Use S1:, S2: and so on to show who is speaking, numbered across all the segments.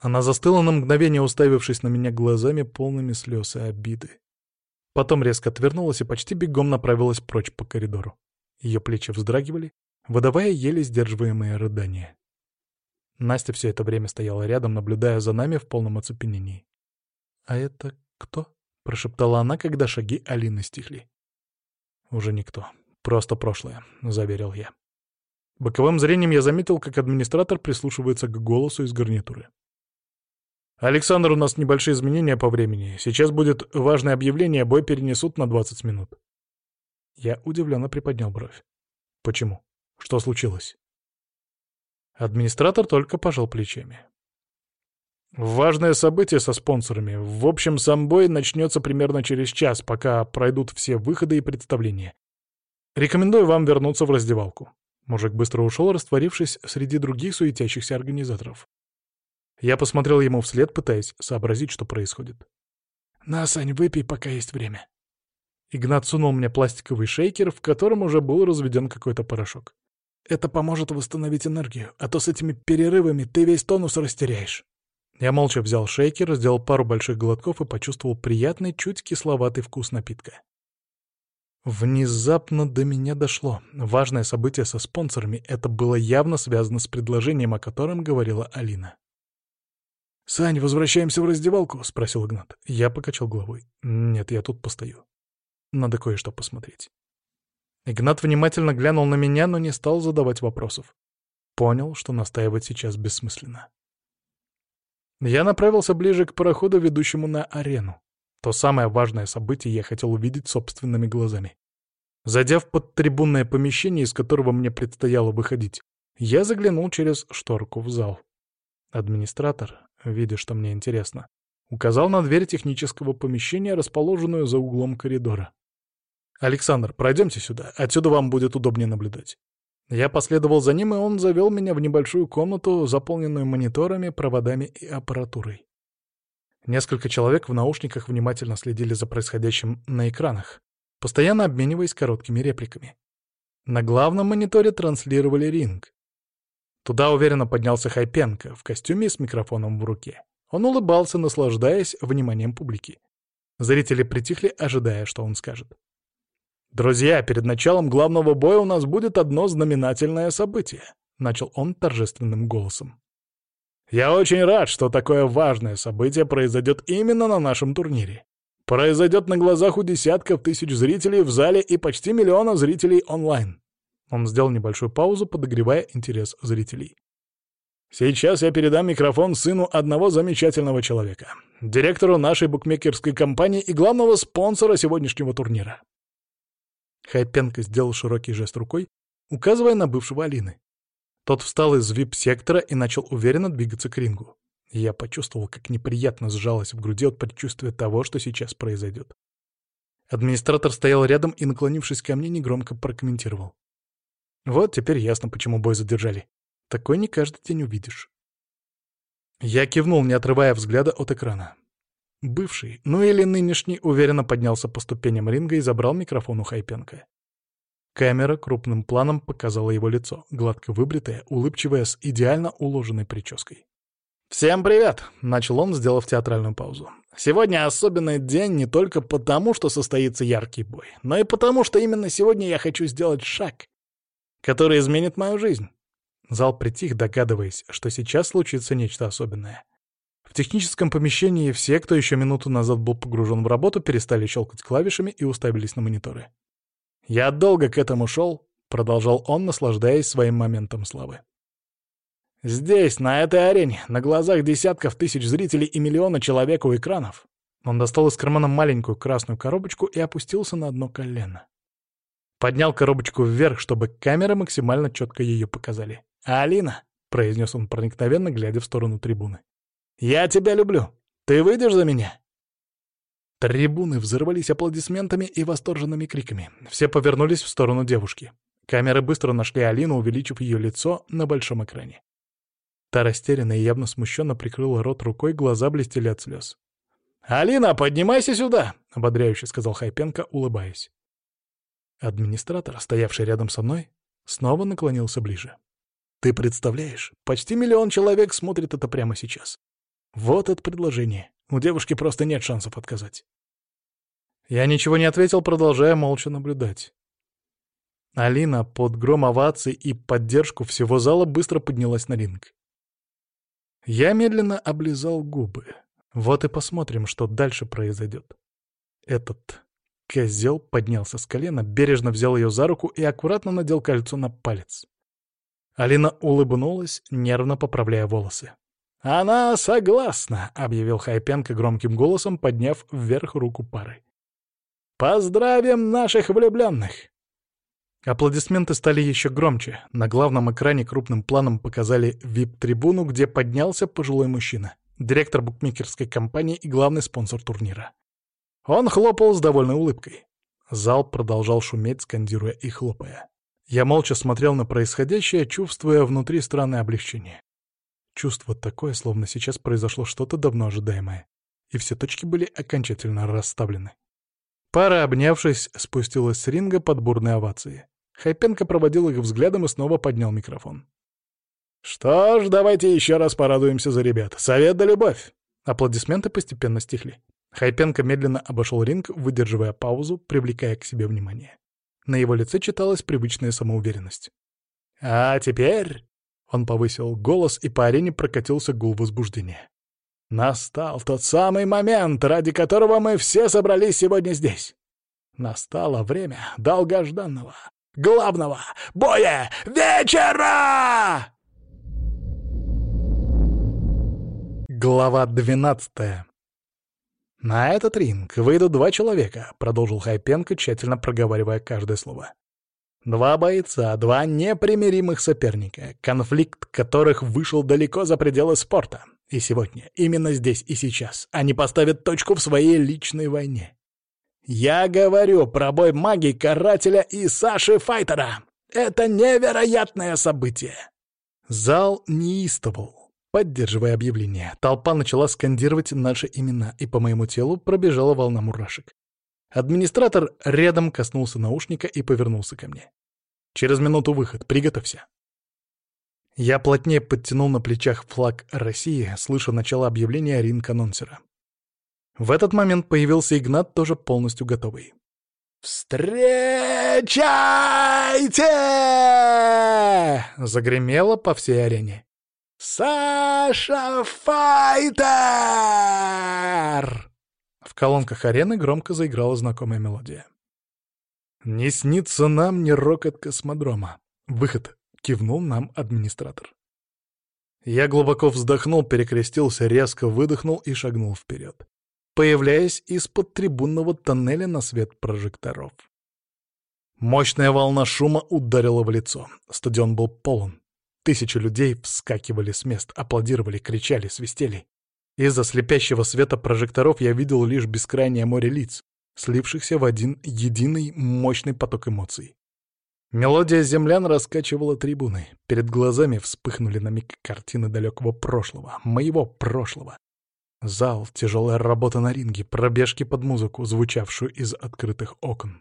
S1: Она застыла на мгновение, уставившись на меня глазами, полными слез и обиды. Потом резко отвернулась и почти бегом направилась прочь по коридору. Ее плечи вздрагивали, выдавая еле сдерживаемые рыдания. Настя все это время стояла рядом, наблюдая за нами в полном оцепенении. «А это кто?» — прошептала она, когда шаги Алины стихли. «Уже никто. Просто прошлое», — заверил я. Боковым зрением я заметил, как администратор прислушивается к голосу из гарнитуры. «Александр, у нас небольшие изменения по времени. Сейчас будет важное объявление, бой перенесут на 20 минут». Я удивленно приподнял бровь. «Почему? Что случилось?» Администратор только пожал плечами. Важное событие со спонсорами. В общем, сам бой начнется примерно через час, пока пройдут все выходы и представления. Рекомендую вам вернуться в раздевалку. Мужик быстро ушел, растворившись среди других суетящихся организаторов. Я посмотрел ему вслед, пытаясь сообразить, что происходит. «На, Сань, выпей, пока есть время». Игнат сунул мне пластиковый шейкер, в котором уже был разведен какой-то порошок. «Это поможет восстановить энергию, а то с этими перерывами ты весь тонус растеряешь». Я молча взял шейкер, сделал пару больших глотков и почувствовал приятный, чуть кисловатый вкус напитка. Внезапно до меня дошло. Важное событие со спонсорами — это было явно связано с предложением, о котором говорила Алина. «Сань, возвращаемся в раздевалку?» — спросил Игнат. Я покачал головой. «Нет, я тут постою. Надо кое-что посмотреть». Игнат внимательно глянул на меня, но не стал задавать вопросов. Понял, что настаивать сейчас бессмысленно. Я направился ближе к пароходу, ведущему на арену. То самое важное событие я хотел увидеть собственными глазами. Зайдя в подтрибунное помещение, из которого мне предстояло выходить, я заглянул через шторку в зал. Администратор, видя, что мне интересно, указал на дверь технического помещения, расположенную за углом коридора. «Александр, пройдемте сюда, отсюда вам будет удобнее наблюдать». Я последовал за ним, и он завел меня в небольшую комнату, заполненную мониторами, проводами и аппаратурой. Несколько человек в наушниках внимательно следили за происходящим на экранах, постоянно обмениваясь короткими репликами. На главном мониторе транслировали ринг. Туда уверенно поднялся Хайпенко в костюме с микрофоном в руке. Он улыбался, наслаждаясь вниманием публики. Зрители притихли, ожидая, что он скажет. «Друзья, перед началом главного боя у нас будет одно знаменательное событие», — начал он торжественным голосом. «Я очень рад, что такое важное событие произойдет именно на нашем турнире. Произойдет на глазах у десятков тысяч зрителей в зале и почти миллиона зрителей онлайн». Он сделал небольшую паузу, подогревая интерес зрителей. Сейчас я передам микрофон сыну одного замечательного человека, директору нашей букмекерской компании и главного спонсора сегодняшнего турнира. Хайпенко сделал широкий жест рукой, указывая на бывшего Алины. Тот встал из вип-сектора и начал уверенно двигаться к рингу. Я почувствовал, как неприятно сжалось в груди от предчувствия того, что сейчас произойдет. Администратор стоял рядом и, наклонившись ко мне, негромко прокомментировал. Вот теперь ясно, почему бой задержали. Такой не каждый день увидишь. Я кивнул, не отрывая взгляда от экрана. Бывший, ну или нынешний, уверенно поднялся по ступеням ринга и забрал микрофон у Хайпенко. Камера крупным планом показала его лицо, гладко выбритое, улыбчивое, с идеально уложенной прической. «Всем привет!» — начал он, сделав театральную паузу. «Сегодня особенный день не только потому, что состоится яркий бой, но и потому, что именно сегодня я хочу сделать шаг, который изменит мою жизнь». Зал притих, догадываясь, что сейчас случится нечто особенное. В техническом помещении все, кто еще минуту назад был погружен в работу, перестали щелкать клавишами и уставились на мониторы. «Я долго к этому шел», — продолжал он, наслаждаясь своим моментом славы. «Здесь, на этой арене, на глазах десятков тысяч зрителей и миллиона человек у экранов». Он достал из кармана маленькую красную коробочку и опустился на одно колено. Поднял коробочку вверх, чтобы камеры максимально четко ее показали. «Алина», — произнес он проникновенно, глядя в сторону трибуны, «Я тебя люблю. Ты выйдешь за меня?» Трибуны взорвались аплодисментами и восторженными криками. Все повернулись в сторону девушки. Камеры быстро нашли Алину, увеличив ее лицо на большом экране. Та растерянно и явно смущенно прикрыла рот рукой, глаза блестели от слез. «Алина, поднимайся сюда!» — ободряюще сказал Хайпенко, улыбаясь. Администратор, стоявший рядом со мной, снова наклонился ближе. «Ты представляешь, почти миллион человек смотрит это прямо сейчас. Вот это предложение. У девушки просто нет шансов отказать. Я ничего не ответил, продолжая молча наблюдать. Алина под гром оваций и поддержку всего зала быстро поднялась на ринг. Я медленно облизал губы. Вот и посмотрим, что дальше произойдет. Этот козел поднялся с колена, бережно взял ее за руку и аккуратно надел кольцо на палец. Алина улыбнулась, нервно поправляя волосы. «Она согласна», — объявил Хайпенко громким голосом, подняв вверх руку пары. «Поздравим наших влюбленных!» Аплодисменты стали еще громче. На главном экране крупным планом показали вип-трибуну, где поднялся пожилой мужчина, директор букмекерской компании и главный спонсор турнира. Он хлопал с довольной улыбкой. Зал продолжал шуметь, скандируя и хлопая. Я молча смотрел на происходящее, чувствуя внутри странное облегчение. Чувство такое, словно сейчас произошло что-то давно ожидаемое, и все точки были окончательно расставлены. Пара, обнявшись, спустилась с ринга под бурные овации. Хайпенко проводил их взглядом и снова поднял микрофон. «Что ж, давайте еще раз порадуемся за ребят. Совет да любовь!» Аплодисменты постепенно стихли. Хайпенко медленно обошел ринг, выдерживая паузу, привлекая к себе внимание. На его лице читалась привычная самоуверенность. «А теперь...» — он повысил голос, и по арене прокатился гул возбуждения. «Настал тот самый момент, ради которого мы все собрались сегодня здесь. Настало время долгожданного, главного боя вечера!» Глава двенадцатая «На этот ринг выйдут два человека», — продолжил Хайпенко, тщательно проговаривая каждое слово. «Два бойца, два непримиримых соперника, конфликт которых вышел далеко за пределы спорта. И сегодня, именно здесь и сейчас, они поставят точку в своей личной войне. Я говорю про бой магии, карателя и Саши Файтера. Это невероятное событие!» Зал неистовал. Поддерживая объявление, толпа начала скандировать наши имена, и по моему телу пробежала волна мурашек. Администратор рядом коснулся наушника и повернулся ко мне. «Через минуту выход, приготовься». Я плотнее подтянул на плечах флаг России, слыша начало объявления ринг-анонсера. В этот момент появился Игнат, тоже полностью готовый. «Встречайте!» Загремело по всей арене. «Саша Файтер!» В колонках арены громко заиграла знакомая мелодия. «Не снится нам ни рокот космодрома. Выход!» — кивнул нам администратор. Я глубоко вздохнул, перекрестился, резко выдохнул и шагнул вперед, появляясь из-под трибунного тоннеля на свет прожекторов. Мощная волна шума ударила в лицо. Стадион был полон. Тысячи людей вскакивали с мест, аплодировали, кричали, свистели. Из-за слепящего света прожекторов я видел лишь бескрайнее море лиц, слившихся в один единый мощный поток эмоций. Мелодия землян раскачивала трибуны. Перед глазами вспыхнули на миг картины далекого прошлого, моего прошлого. Зал, тяжелая работа на ринге, пробежки под музыку, звучавшую из открытых окон.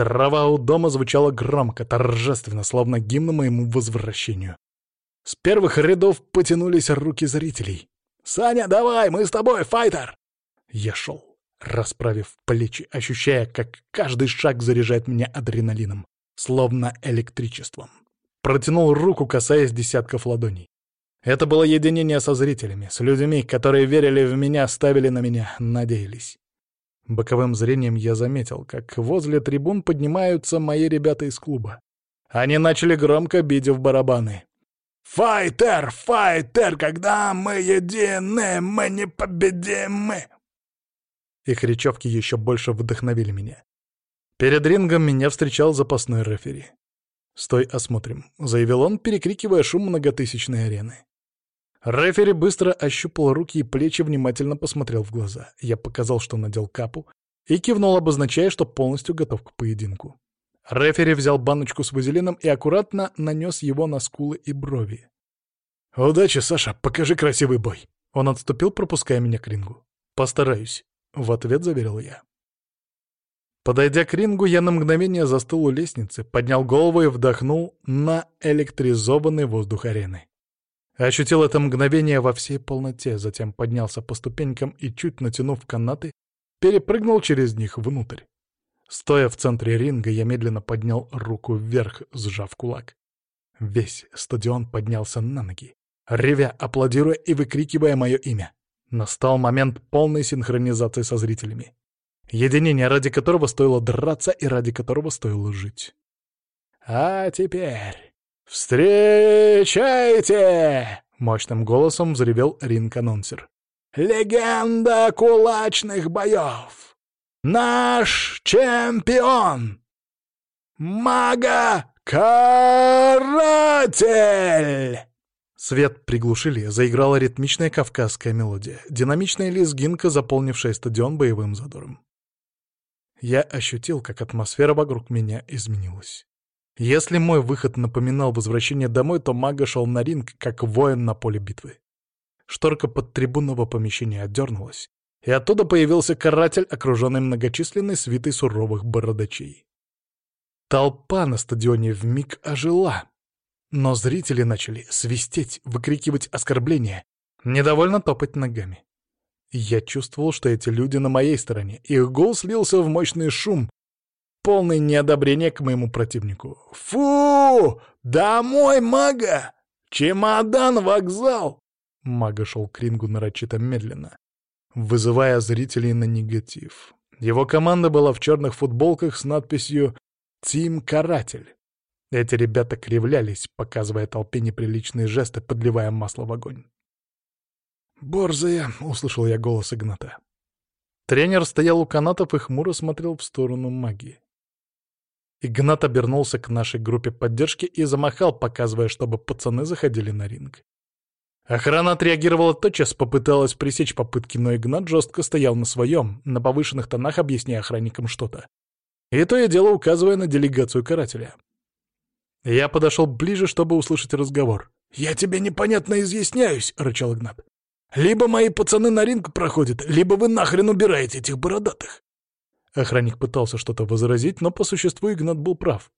S1: Трава у дома звучала громко, торжественно, словно гимн моему возвращению. С первых рядов потянулись руки зрителей. «Саня, давай, мы с тобой, файтер!» Я шел, расправив плечи, ощущая, как каждый шаг заряжает меня адреналином, словно электричеством. Протянул руку, касаясь десятков ладоней. Это было единение со зрителями, с людьми, которые верили в меня, ставили на меня, надеялись. Боковым зрением я заметил, как возле трибун поднимаются мои ребята из клуба. Они начали громко бить в барабаны. «Файтер! Файтер! Когда мы едины, мы непобедимы!» Их речевки еще больше вдохновили меня. Перед рингом меня встречал запасной рефери. «Стой, осмотрим», — заявил он, перекрикивая шум многотысячной арены. Рефери быстро ощупал руки и плечи, внимательно посмотрел в глаза. Я показал, что надел капу, и кивнул, обозначая, что полностью готов к поединку. Рефери взял баночку с вазелином и аккуратно нанес его на скулы и брови. «Удачи, Саша, покажи красивый бой!» Он отступил, пропуская меня к рингу. «Постараюсь», — в ответ заверил я. Подойдя к рингу, я на мгновение застыл у лестницы, поднял голову и вдохнул на электризованный воздух арены. Ощутил это мгновение во всей полноте, затем поднялся по ступенькам и, чуть натянув канаты, перепрыгнул через них внутрь. Стоя в центре ринга, я медленно поднял руку вверх, сжав кулак. Весь стадион поднялся на ноги, ревя, аплодируя и выкрикивая мое имя. Настал момент полной синхронизации со зрителями. Единение, ради которого стоило драться и ради которого стоило жить. «А теперь встречайте!» — мощным голосом взревел ринг-анонсер. «Легенда кулачных боев! Наш чемпион! Мага-каратель!» Свет приглушили, заиграла ритмичная кавказская мелодия, динамичная лезгинка, заполнившая стадион боевым задором. Я ощутил, как атмосфера вокруг меня изменилась. Если мой выход напоминал возвращение домой, то мага шел на ринг, как воин на поле битвы. Шторка под трибунного помещения отдернулась, и оттуда появился каратель, окруженный многочисленной свитой суровых бородачей. Толпа на стадионе вмиг ожила, но зрители начали свистеть, выкрикивать оскорбления, недовольно топать ногами. Я чувствовал, что эти люди на моей стороне. Их гол слился в мощный шум, полный неодобрения к моему противнику. «Фу! Домой, мага! Чемодан, вокзал!» Мага шел к рингу нарочито медленно, вызывая зрителей на негатив. Его команда была в черных футболках с надписью «Тим Каратель». Эти ребята кривлялись, показывая толпе неприличные жесты, подливая масло в огонь. «Борзая!» — услышал я голос Игната. Тренер стоял у канатов и хмуро смотрел в сторону магии. Игнат обернулся к нашей группе поддержки и замахал, показывая, чтобы пацаны заходили на ринг. Охрана отреагировала тотчас, попыталась пресечь попытки, но Игнат жестко стоял на своем, на повышенных тонах объясняя охранникам что-то. И то и дело указывая на делегацию карателя. Я подошел ближе, чтобы услышать разговор. «Я тебе непонятно изъясняюсь», — рычал Игнат. «Либо мои пацаны на ринг проходят, либо вы нахрен убираете этих бородатых». Охранник пытался что-то возразить, но по существу Игнат был прав.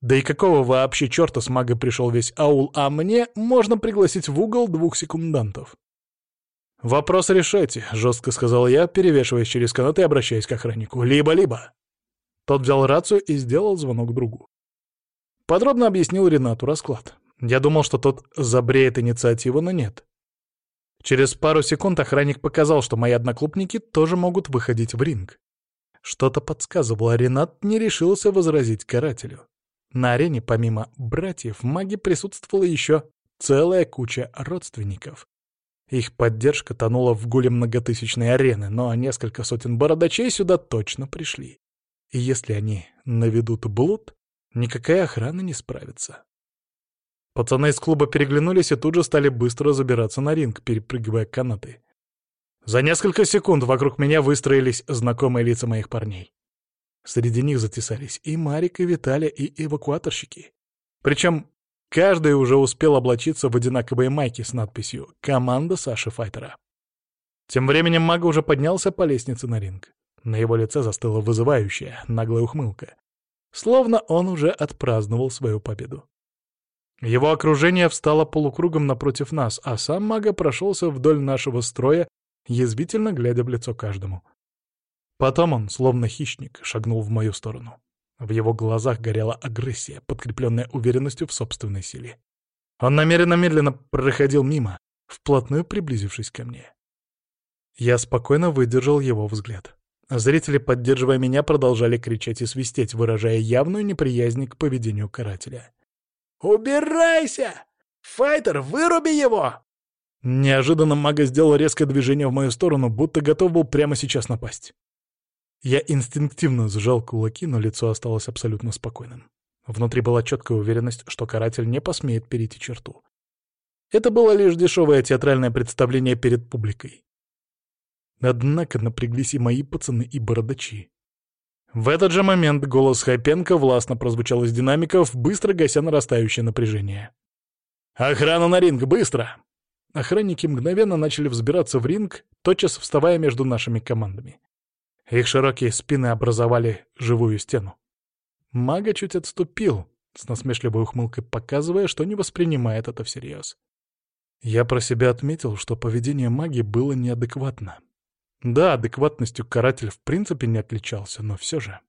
S1: Да и какого вообще черта с магой пришел весь аул, а мне можно пригласить в угол двух секундантов? «Вопрос решайте», — жестко сказал я, перевешиваясь через канат и обращаясь к охраннику. «Либо-либо». Тот взял рацию и сделал звонок другу. Подробно объяснил Ренату расклад. Я думал, что тот забреет инициативу, но нет. Через пару секунд охранник показал, что мои одноклубники тоже могут выходить в ринг. Что-то подсказывало, Ренат не решился возразить карателю. На арене, помимо братьев, маги присутствовала еще целая куча родственников. Их поддержка тонула в гуле многотысячной арены, но несколько сотен бородачей сюда точно пришли. И если они наведут блуд, Никакая охрана не справится. Пацаны из клуба переглянулись и тут же стали быстро забираться на ринг, перепрыгивая канаты. За несколько секунд вокруг меня выстроились знакомые лица моих парней. Среди них затесались и Марик, и Виталий, и эвакуаторщики. Причем каждый уже успел облачиться в одинаковые майки с надписью «Команда Саши Файтера». Тем временем мага уже поднялся по лестнице на ринг. На его лице застыла вызывающая, наглая ухмылка. Словно он уже отпраздновал свою победу. Его окружение встало полукругом напротив нас, а сам мага прошелся вдоль нашего строя, язвительно глядя в лицо каждому. Потом он, словно хищник, шагнул в мою сторону. В его глазах горела агрессия, подкрепленная уверенностью в собственной силе. Он намеренно медленно проходил мимо, вплотную приблизившись ко мне. Я спокойно выдержал его взгляд. Зрители, поддерживая меня, продолжали кричать и свистеть, выражая явную неприязнь к поведению карателя. «Убирайся! Файтер, выруби его!» Неожиданно мага сделал резкое движение в мою сторону, будто готов был прямо сейчас напасть. Я инстинктивно сжал кулаки, но лицо осталось абсолютно спокойным. Внутри была четкая уверенность, что каратель не посмеет перейти черту. Это было лишь дешевое театральное представление перед публикой. Однако напряглись и мои пацаны, и бородачи. В этот же момент голос Хайпенко властно прозвучал из динамиков, быстро гася нарастающее напряжение. «Охрана на ринг, быстро!» Охранники мгновенно начали взбираться в ринг, тотчас вставая между нашими командами. Их широкие спины образовали живую стену. Мага чуть отступил, с насмешливой ухмылкой показывая, что не воспринимает это всерьез. Я про себя отметил, что поведение маги было неадекватно. Да, адекватностью каратель в принципе не отличался, но все же.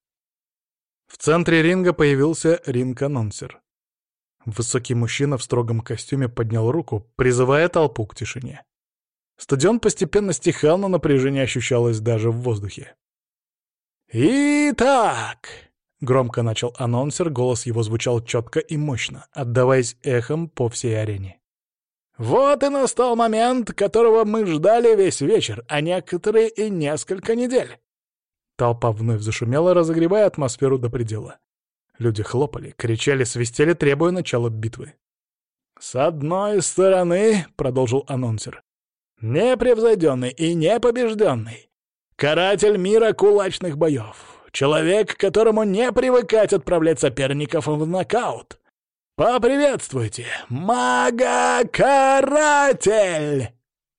S1: В центре ринга появился ринг-анонсер. Высокий мужчина в строгом костюме поднял руку, призывая толпу к тишине. Стадион постепенно стихал, но напряжение ощущалось даже в воздухе. «Итак!» — громко начал анонсер, голос его звучал четко и мощно, отдаваясь эхом по всей арене. Вот и настал момент, которого мы ждали весь вечер, а некоторые и несколько недель. Толпа вновь зашумела, разогревая атмосферу до предела. Люди хлопали, кричали, свистели, требуя начала битвы. «С одной стороны, — продолжил анонсер, — непревзойденный и непобежденный, каратель мира кулачных боев, человек, которому не привыкать отправлять соперников в нокаут, «Поприветствуйте! Мага-каратель!»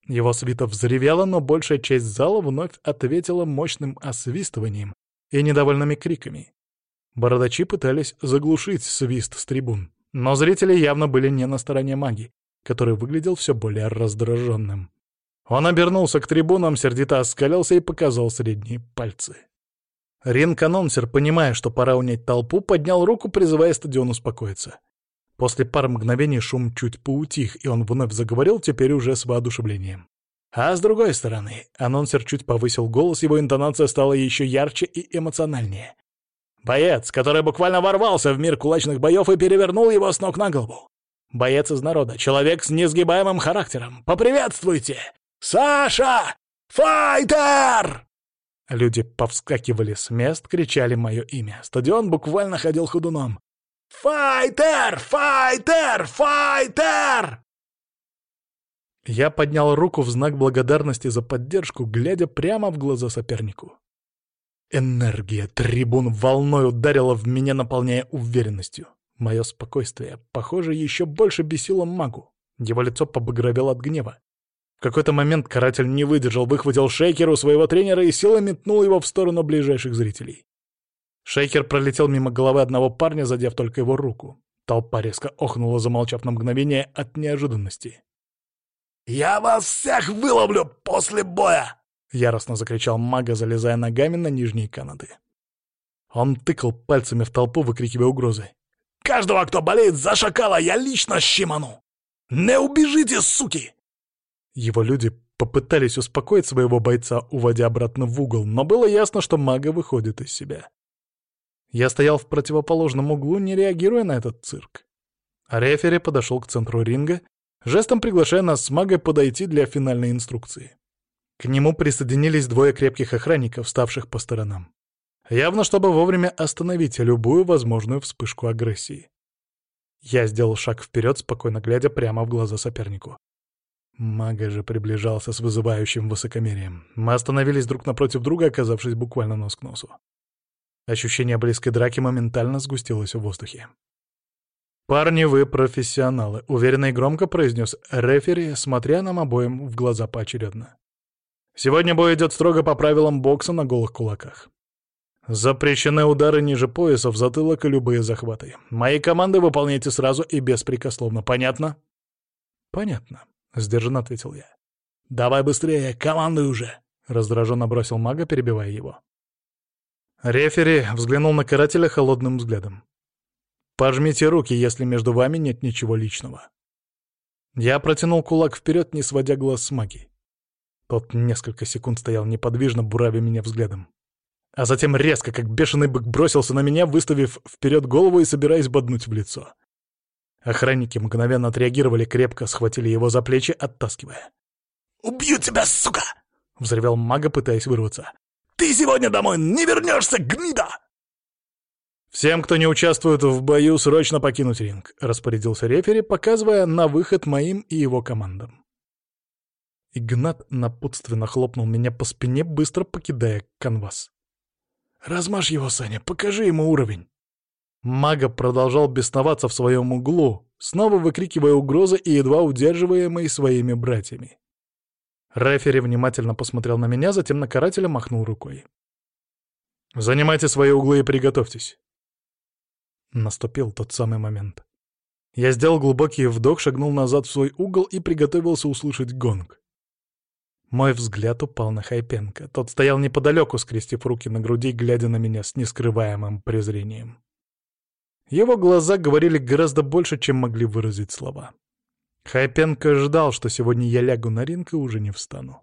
S1: Его свита взревела, но большая часть зала вновь ответила мощным освистыванием и недовольными криками. Бородачи пытались заглушить свист с трибун, но зрители явно были не на стороне маги, который выглядел все более раздраженным. Он обернулся к трибунам, сердито оскалился и показал средние пальцы. Ринг-анонсер, понимая, что пора унять толпу, поднял руку, призывая стадион успокоиться. После пары мгновений шум чуть поутих, и он вновь заговорил, теперь уже с воодушевлением. А с другой стороны, анонсер чуть повысил голос, его интонация стала еще ярче и эмоциональнее. Боец, который буквально ворвался в мир кулачных боев и перевернул его с ног на голову. Боец из народа, человек с несгибаемым характером. Поприветствуйте! Саша! Файтер! Люди повскакивали с мест, кричали мое имя. Стадион буквально ходил ходуном. «Файтер! Файтер! Файтер!» Я поднял руку в знак благодарности за поддержку, глядя прямо в глаза сопернику. Энергия трибун волной ударила в меня, наполняя уверенностью. Мое спокойствие, похоже, еще больше бесило магу. Его лицо побагровело от гнева. В какой-то момент каратель не выдержал, выхватил шейкер у своего тренера и силой метнул его в сторону ближайших зрителей. Шейкер пролетел мимо головы одного парня, задев только его руку. Толпа резко охнула, замолчав на мгновение от неожиданности. «Я вас всех выловлю после боя!» — яростно закричал мага, залезая ногами на нижние канаты. Он тыкал пальцами в толпу, выкрикивая угрозы. «Каждого, кто болеет за шакала, я лично щеману! Не убежите, суки!» Его люди попытались успокоить своего бойца, уводя обратно в угол, но было ясно, что мага выходит из себя. Я стоял в противоположном углу, не реагируя на этот цирк. Рефери подошел к центру ринга, жестом приглашая нас с магой подойти для финальной инструкции. К нему присоединились двое крепких охранников, ставших по сторонам. Явно, чтобы вовремя остановить любую возможную вспышку агрессии. Я сделал шаг вперед, спокойно глядя прямо в глаза сопернику. Мага же приближался с вызывающим высокомерием. Мы остановились друг напротив друга, оказавшись буквально нос к носу. Ощущение близкой драки моментально сгустилось в воздухе. «Парни, вы профессионалы», — уверенно и громко произнес рефери, смотря нам обоим в глаза поочередно. «Сегодня бой идет строго по правилам бокса на голых кулаках. Запрещены удары ниже пояса, в затылок и любые захваты. Мои команды выполняйте сразу и беспрекословно. Понятно?» «Понятно», — сдержанно ответил я. «Давай быстрее, командуй уже!» — раздраженно бросил мага, перебивая его. Рефери взглянул на карателя холодным взглядом. «Пожмите руки, если между вами нет ничего личного». Я протянул кулак вперед, не сводя глаз с маги. Тот несколько секунд стоял неподвижно, буравя меня взглядом. А затем резко, как бешеный бык, бросился на меня, выставив вперед голову и собираясь боднуть в лицо. Охранники мгновенно отреагировали, крепко схватили его за плечи, оттаскивая. «Убью тебя, сука!» — взревел мага, пытаясь вырваться. Ты сегодня домой не вернешься, гнида!» «Всем, кто не участвует в бою, срочно покинуть ринг», — распорядился рефери, показывая на выход моим и его командам. Игнат напутственно хлопнул меня по спине, быстро покидая канвас. «Размажь его, Саня, покажи ему уровень». Мага продолжал бесноваться в своем углу, снова выкрикивая угрозы и едва удерживаемые своими братьями. Рефери внимательно посмотрел на меня, затем на карателя махнул рукой. «Занимайте свои углы и приготовьтесь». Наступил тот самый момент. Я сделал глубокий вдох, шагнул назад в свой угол и приготовился услышать гонг. Мой взгляд упал на Хайпенко. Тот стоял неподалеку, скрестив руки на груди, глядя на меня с нескрываемым презрением. Его глаза говорили гораздо больше, чем могли выразить слова. Хайпенко ждал, что сегодня я лягу на ринг и уже не встану.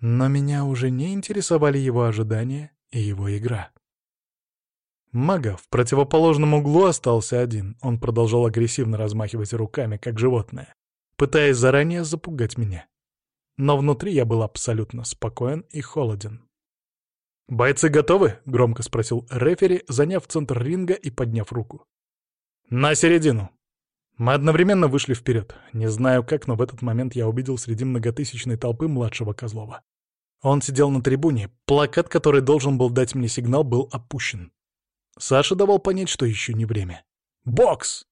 S1: Но меня уже не интересовали его ожидания и его игра. Мага в противоположном углу остался один. Он продолжал агрессивно размахивать руками, как животное, пытаясь заранее запугать меня. Но внутри я был абсолютно спокоен и холоден. «Бойцы готовы?» — громко спросил рефери, заняв центр ринга и подняв руку. «На середину!» Мы одновременно вышли вперед. Не знаю как, но в этот момент я увидел среди многотысячной толпы младшего Козлова. Он сидел на трибуне, плакат, который должен был дать мне сигнал, был опущен. Саша давал понять, что еще не время. «Бокс!»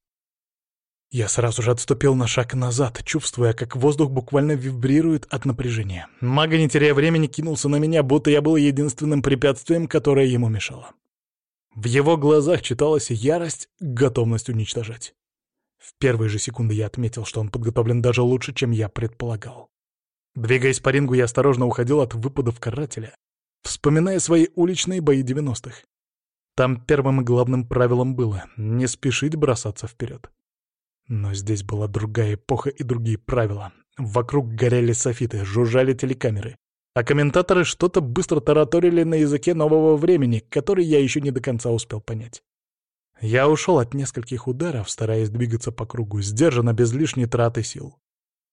S1: Я сразу же отступил на шаг назад, чувствуя, как воздух буквально вибрирует от напряжения. Мага, не теряя времени, кинулся на меня, будто я был единственным препятствием, которое ему мешало. В его глазах читалась ярость, готовность уничтожать. В первые же секунды я отметил, что он подготовлен даже лучше, чем я предполагал. Двигаясь по рингу, я осторожно уходил от выпадов карателя, вспоминая свои уличные бои девяностых. Там первым и главным правилом было — не спешить бросаться вперед. Но здесь была другая эпоха и другие правила. Вокруг горели софиты, жужжали телекамеры. А комментаторы что-то быстро тараторили на языке нового времени, который я еще не до конца успел понять. Я ушел от нескольких ударов, стараясь двигаться по кругу, сдержанно, без лишней траты сил.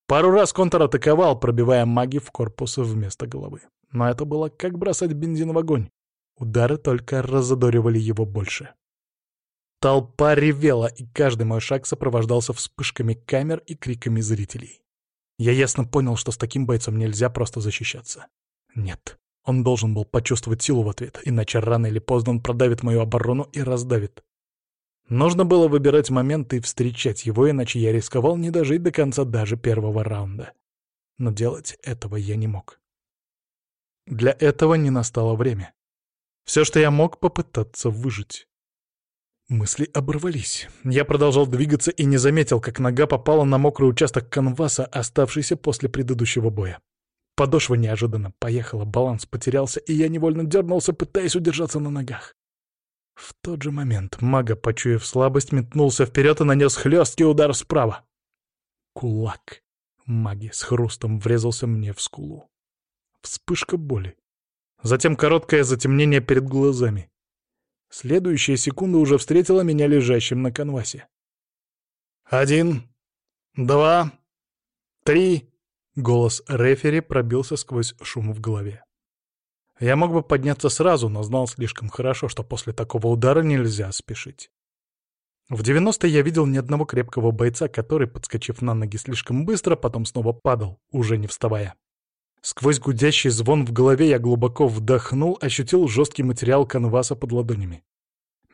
S1: Пару раз контратаковал, пробивая маги в корпус вместо головы. Но это было как бросать бензин в огонь. Удары только разодоривали его больше. Толпа ревела, и каждый мой шаг сопровождался вспышками камер и криками зрителей. Я ясно понял, что с таким бойцом нельзя просто защищаться. Нет, он должен был почувствовать силу в ответ, иначе рано или поздно он продавит мою оборону и раздавит. Нужно было выбирать момент и встречать его, иначе я рисковал не дожить до конца даже первого раунда. Но делать этого я не мог. Для этого не настало время. Все, что я мог, попытаться выжить. Мысли оборвались. Я продолжал двигаться и не заметил, как нога попала на мокрый участок канваса, оставшийся после предыдущего боя. Подошва неожиданно поехала, баланс потерялся, и я невольно дернулся, пытаясь удержаться на ногах. В тот же момент мага, почуяв слабость, метнулся вперед и нанес хлесткий удар справа. Кулак маги с хрустом врезался мне в скулу. Вспышка боли. Затем короткое затемнение перед глазами. Следующая секунда уже встретила меня лежащим на канвасе. «Один, два, три!» Голос рефери пробился сквозь шум в голове. Я мог бы подняться сразу, но знал слишком хорошо, что после такого удара нельзя спешить. В 90-е я видел ни одного крепкого бойца, который, подскочив на ноги слишком быстро, потом снова падал, уже не вставая. Сквозь гудящий звон в голове я глубоко вдохнул, ощутил жесткий материал канваса под ладонями.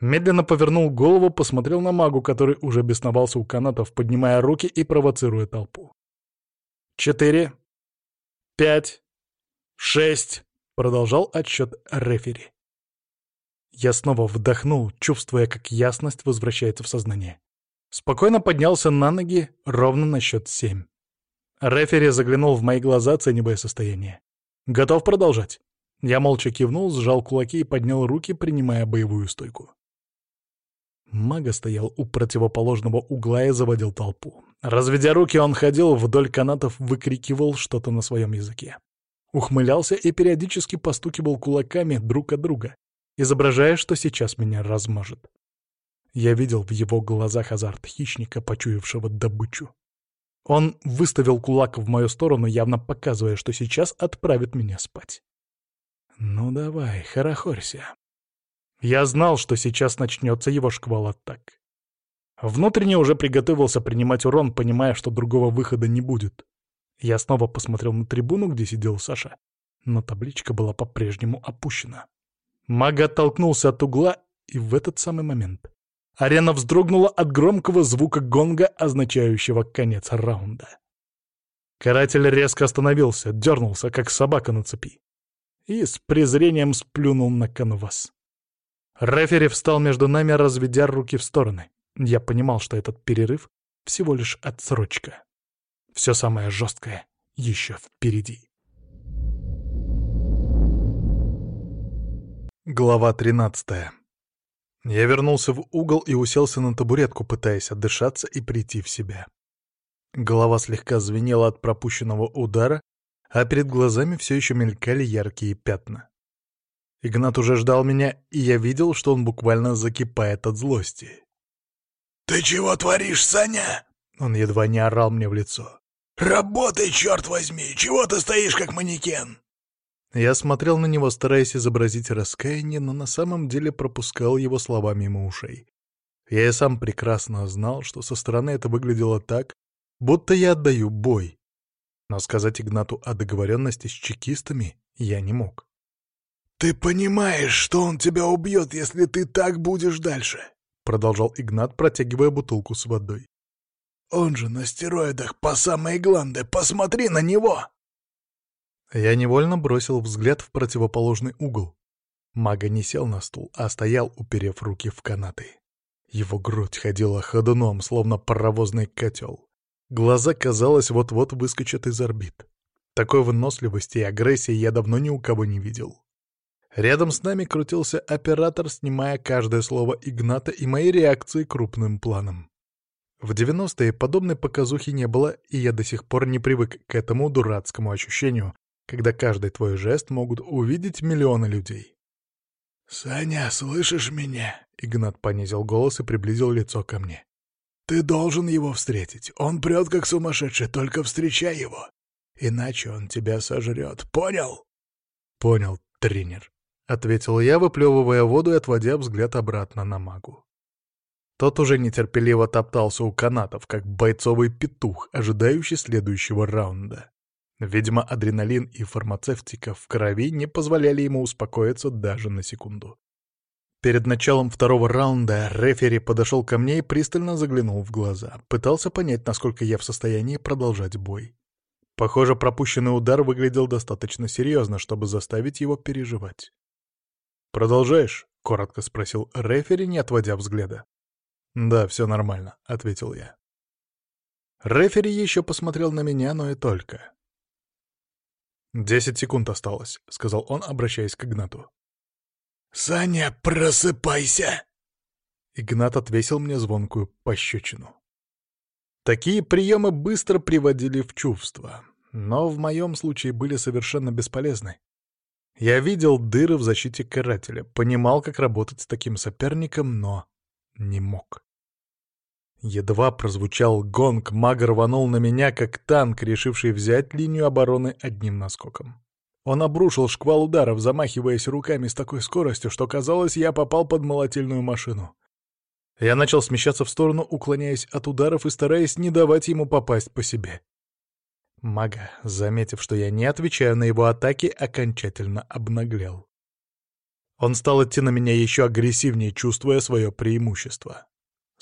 S1: Медленно повернул голову, посмотрел на магу, который уже бесновался у канатов, поднимая руки и провоцируя толпу. «Четыре, пять, шесть», — продолжал отсчет рефери. Я снова вдохнул, чувствуя, как ясность возвращается в сознание. Спокойно поднялся на ноги ровно на счет семь. Рефери заглянул в мои глаза, оценивая состояние. «Готов продолжать?» Я молча кивнул, сжал кулаки и поднял руки, принимая боевую стойку. Мага стоял у противоположного угла и заводил толпу. Разведя руки, он ходил вдоль канатов, выкрикивал что-то на своем языке. Ухмылялся и периодически постукивал кулаками друг от друга, изображая, что сейчас меня размажет. Я видел в его глазах азарт хищника, почуявшего добычу. Он выставил кулак в мою сторону, явно показывая, что сейчас отправит меня спать. «Ну давай, хорохорься». Я знал, что сейчас начнется его шквал атак. Внутренне уже приготовился принимать урон, понимая, что другого выхода не будет. Я снова посмотрел на трибуну, где сидел Саша, но табличка была по-прежнему опущена. Мага оттолкнулся от угла, и в этот самый момент Арена вздрогнула от громкого звука гонга, означающего конец раунда. Каратель резко остановился, дернулся, как собака на цепи, и с презрением сплюнул на канвас. Рефери встал между нами, разведя руки в стороны. Я понимал, что этот перерыв — всего лишь отсрочка. Все самое жесткое еще впереди. Глава 13 Я вернулся в угол и уселся на табуретку, пытаясь отдышаться и прийти в себя. Голова слегка звенела от пропущенного удара, а перед глазами все еще мелькали яркие пятна. Игнат уже ждал меня, и я видел, что он буквально закипает от злости.
S2: «Ты чего творишь, Саня?»
S1: Он едва не орал мне в лицо.
S2: «Работай, черт возьми! Чего ты стоишь, как манекен?»
S1: Я смотрел на него, стараясь изобразить раскаяние, но на самом деле пропускал его слова мимо ушей. Я и сам прекрасно знал, что со стороны это выглядело так, будто я отдаю бой. Но сказать Игнату о договоренности с чекистами я не мог.
S2: «Ты понимаешь, что он тебя убьет, если ты так будешь дальше?» — продолжал Игнат, протягивая бутылку с водой. «Он же на стероидах по самой гланды, посмотри на него!»
S1: Я невольно бросил взгляд в противоположный угол. Мага не сел на стул, а стоял, уперев руки в канаты. Его грудь ходила ходуном, словно паровозный котел. Глаза, казалось, вот-вот выскочат из орбит. Такой выносливости и агрессии я давно ни у кого не видел. Рядом с нами крутился оператор, снимая каждое слово Игната и мои реакции крупным планом. В 90-е подобной показухи не было, и я до сих пор не привык к этому дурацкому ощущению, когда каждый твой жест могут увидеть миллионы людей.
S2: «Саня, слышишь меня?»
S1: — Игнат понизил голос и приблизил лицо ко мне.
S2: «Ты должен его встретить. Он прет как сумасшедший, только встречай его. Иначе он тебя сожрет. Понял?»
S1: «Понял, тренер», — ответил я, выплевывая воду и отводя взгляд обратно на магу. Тот уже нетерпеливо топтался у канатов, как бойцовый петух, ожидающий следующего раунда. Видимо, адреналин и фармацевтика в крови не позволяли ему успокоиться даже на секунду. Перед началом второго раунда рефери подошел ко мне и пристально заглянул в глаза. Пытался понять, насколько я в состоянии продолжать бой. Похоже, пропущенный удар выглядел достаточно серьезно, чтобы заставить его переживать. «Продолжаешь?» — коротко спросил рефери, не отводя взгляда. «Да, все нормально», — ответил я. Рефери еще посмотрел на меня, но и только. «Десять секунд осталось», — сказал он, обращаясь к Игнату.
S2: «Саня, просыпайся!»
S1: Игнат отвесил мне звонкую пощечину. Такие приемы быстро приводили в чувство, но в моем случае были совершенно бесполезны. Я видел дыры в защите карателя, понимал, как работать с таким соперником, но не мог. Едва прозвучал гонг, маг рванул на меня, как танк, решивший взять линию обороны одним наскоком. Он обрушил шквал ударов, замахиваясь руками с такой скоростью, что казалось, я попал под молотильную машину. Я начал смещаться в сторону, уклоняясь от ударов и стараясь не давать ему попасть по себе. Мага, заметив, что я не отвечаю на его атаки, окончательно обнаглел. Он стал идти на меня еще агрессивнее, чувствуя свое преимущество.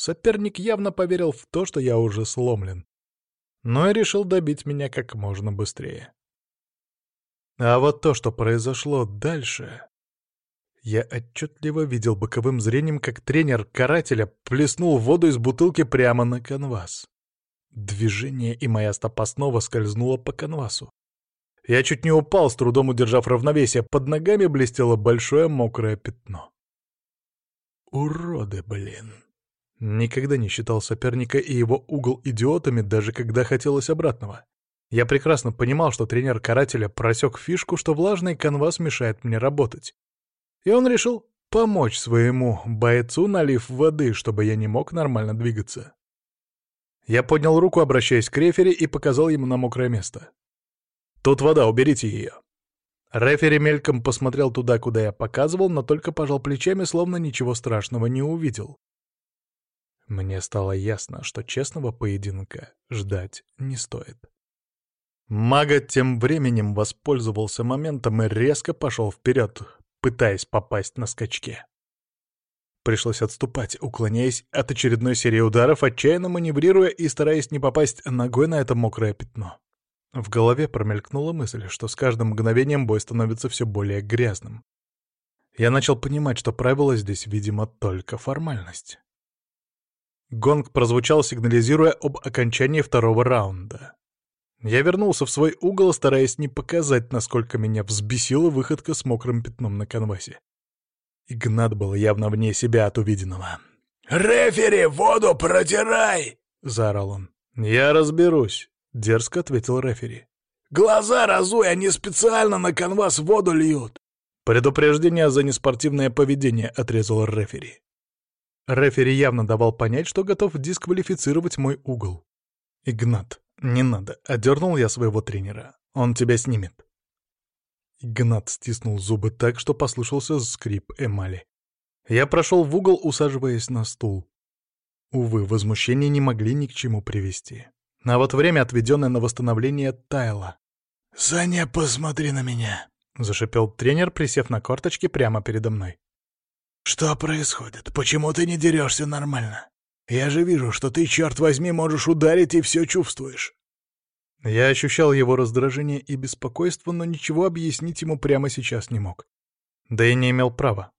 S1: Соперник явно поверил в то, что я уже сломлен, но и решил добить меня как можно быстрее. А вот то, что произошло дальше... Я отчетливо видел боковым зрением, как тренер карателя плеснул воду из бутылки прямо на канвас. Движение, и моя стопа снова скользнула по канвасу. Я чуть не упал, с трудом удержав равновесие. Под ногами блестело большое мокрое пятно. Уроды, блин. Никогда не считал соперника и его угол идиотами, даже когда хотелось обратного. Я прекрасно понимал, что тренер карателя просек фишку, что влажный канвас мешает мне работать. И он решил помочь своему бойцу, налив воды, чтобы я не мог нормально двигаться. Я поднял руку, обращаясь к рефери, и показал ему на мокрое место. «Тут вода, уберите ее». Рефери мельком посмотрел туда, куда я показывал, но только пожал плечами, словно ничего страшного не увидел. Мне стало ясно, что честного поединка ждать не стоит. Мага тем временем воспользовался моментом и резко пошел вперед, пытаясь попасть на скачке. Пришлось отступать, уклоняясь от очередной серии ударов, отчаянно маневрируя и стараясь не попасть ногой на это мокрое пятно. В голове промелькнула мысль, что с каждым мгновением бой становится все более грязным. Я начал понимать, что правило здесь, видимо, только формальность. Гонг прозвучал, сигнализируя об окончании второго раунда. Я вернулся в свой угол, стараясь не показать, насколько меня взбесила выходка с мокрым пятном на канвасе. Игнат был явно вне себя от увиденного.
S2: «Рефери, воду протирай!»
S1: — заорал он. «Я разберусь», — дерзко ответил рефери.
S2: «Глаза разуй, они специально на канвас воду льют!»
S1: «Предупреждение за неспортивное поведение», — отрезал рефери. Рефери явно давал понять, что готов дисквалифицировать мой угол. «Игнат, не надо», — одернул я своего тренера. «Он тебя снимет». Игнат стиснул зубы так, что послышался скрип эмали. Я прошел в угол, усаживаясь на стул. Увы, возмущения не могли ни к чему привести. А вот время, отведенное на восстановление, таяло.
S2: «Саня, посмотри на меня!»
S1: — зашипел тренер, присев на корточки прямо передо мной.
S2: «Что происходит? Почему ты не дерешься нормально? Я же вижу, что ты, черт возьми, можешь ударить и все чувствуешь».
S1: Я ощущал его раздражение и беспокойство, но ничего объяснить ему прямо сейчас не мог. Да и не имел права.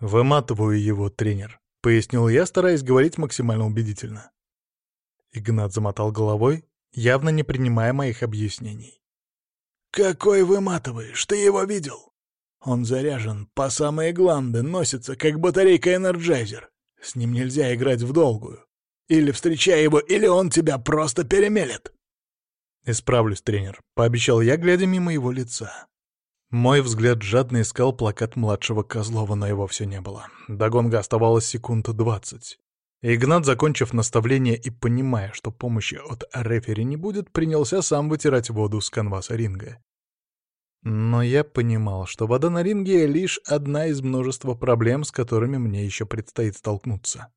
S1: «Выматываю его, тренер», — пояснил я, стараясь говорить максимально убедительно. Игнат замотал головой, явно не принимая моих объяснений.
S2: «Какой выматываешь? Ты его видел? Он заряжен по самые гланды, носится, как батарейка-энерджайзер. С ним нельзя играть в долгую. Или встречай его, или он тебя просто перемелет.
S1: «Исправлюсь, тренер», — пообещал я, глядя мимо его лица. Мой взгляд жадно искал плакат младшего Козлова, но его все не было. До гонга оставалось секунд двадцать. Игнат, закончив наставление и понимая, что помощи от рефери не будет, принялся сам вытирать воду с канваса ринга. Но я понимал, что вода на ринге — лишь одна из множества проблем, с которыми мне еще предстоит столкнуться.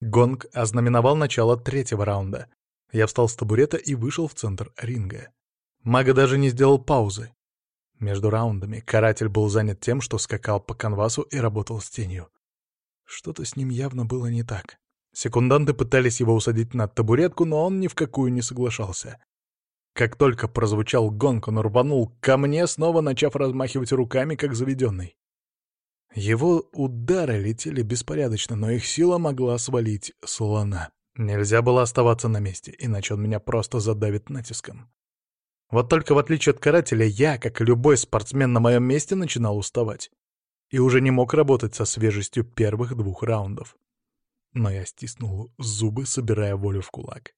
S1: Гонг ознаменовал начало третьего раунда. Я встал с табурета и вышел в центр ринга. Мага даже не сделал паузы. Между раундами каратель был занят тем, что скакал по канвасу и работал с тенью. Что-то с ним явно было не так. Секунданты пытались его усадить на табуретку, но он ни в какую не соглашался. Как только прозвучал гонг, он рванул ко мне, снова начав размахивать руками, как заведенный. Его удары летели беспорядочно, но их сила могла свалить слона. Нельзя было оставаться на месте, иначе он меня просто задавит натиском. Вот только в отличие от карателя, я, как и любой спортсмен на моем месте, начинал уставать. И уже не мог работать со свежестью первых двух раундов. Но я стиснул зубы, собирая волю в кулак.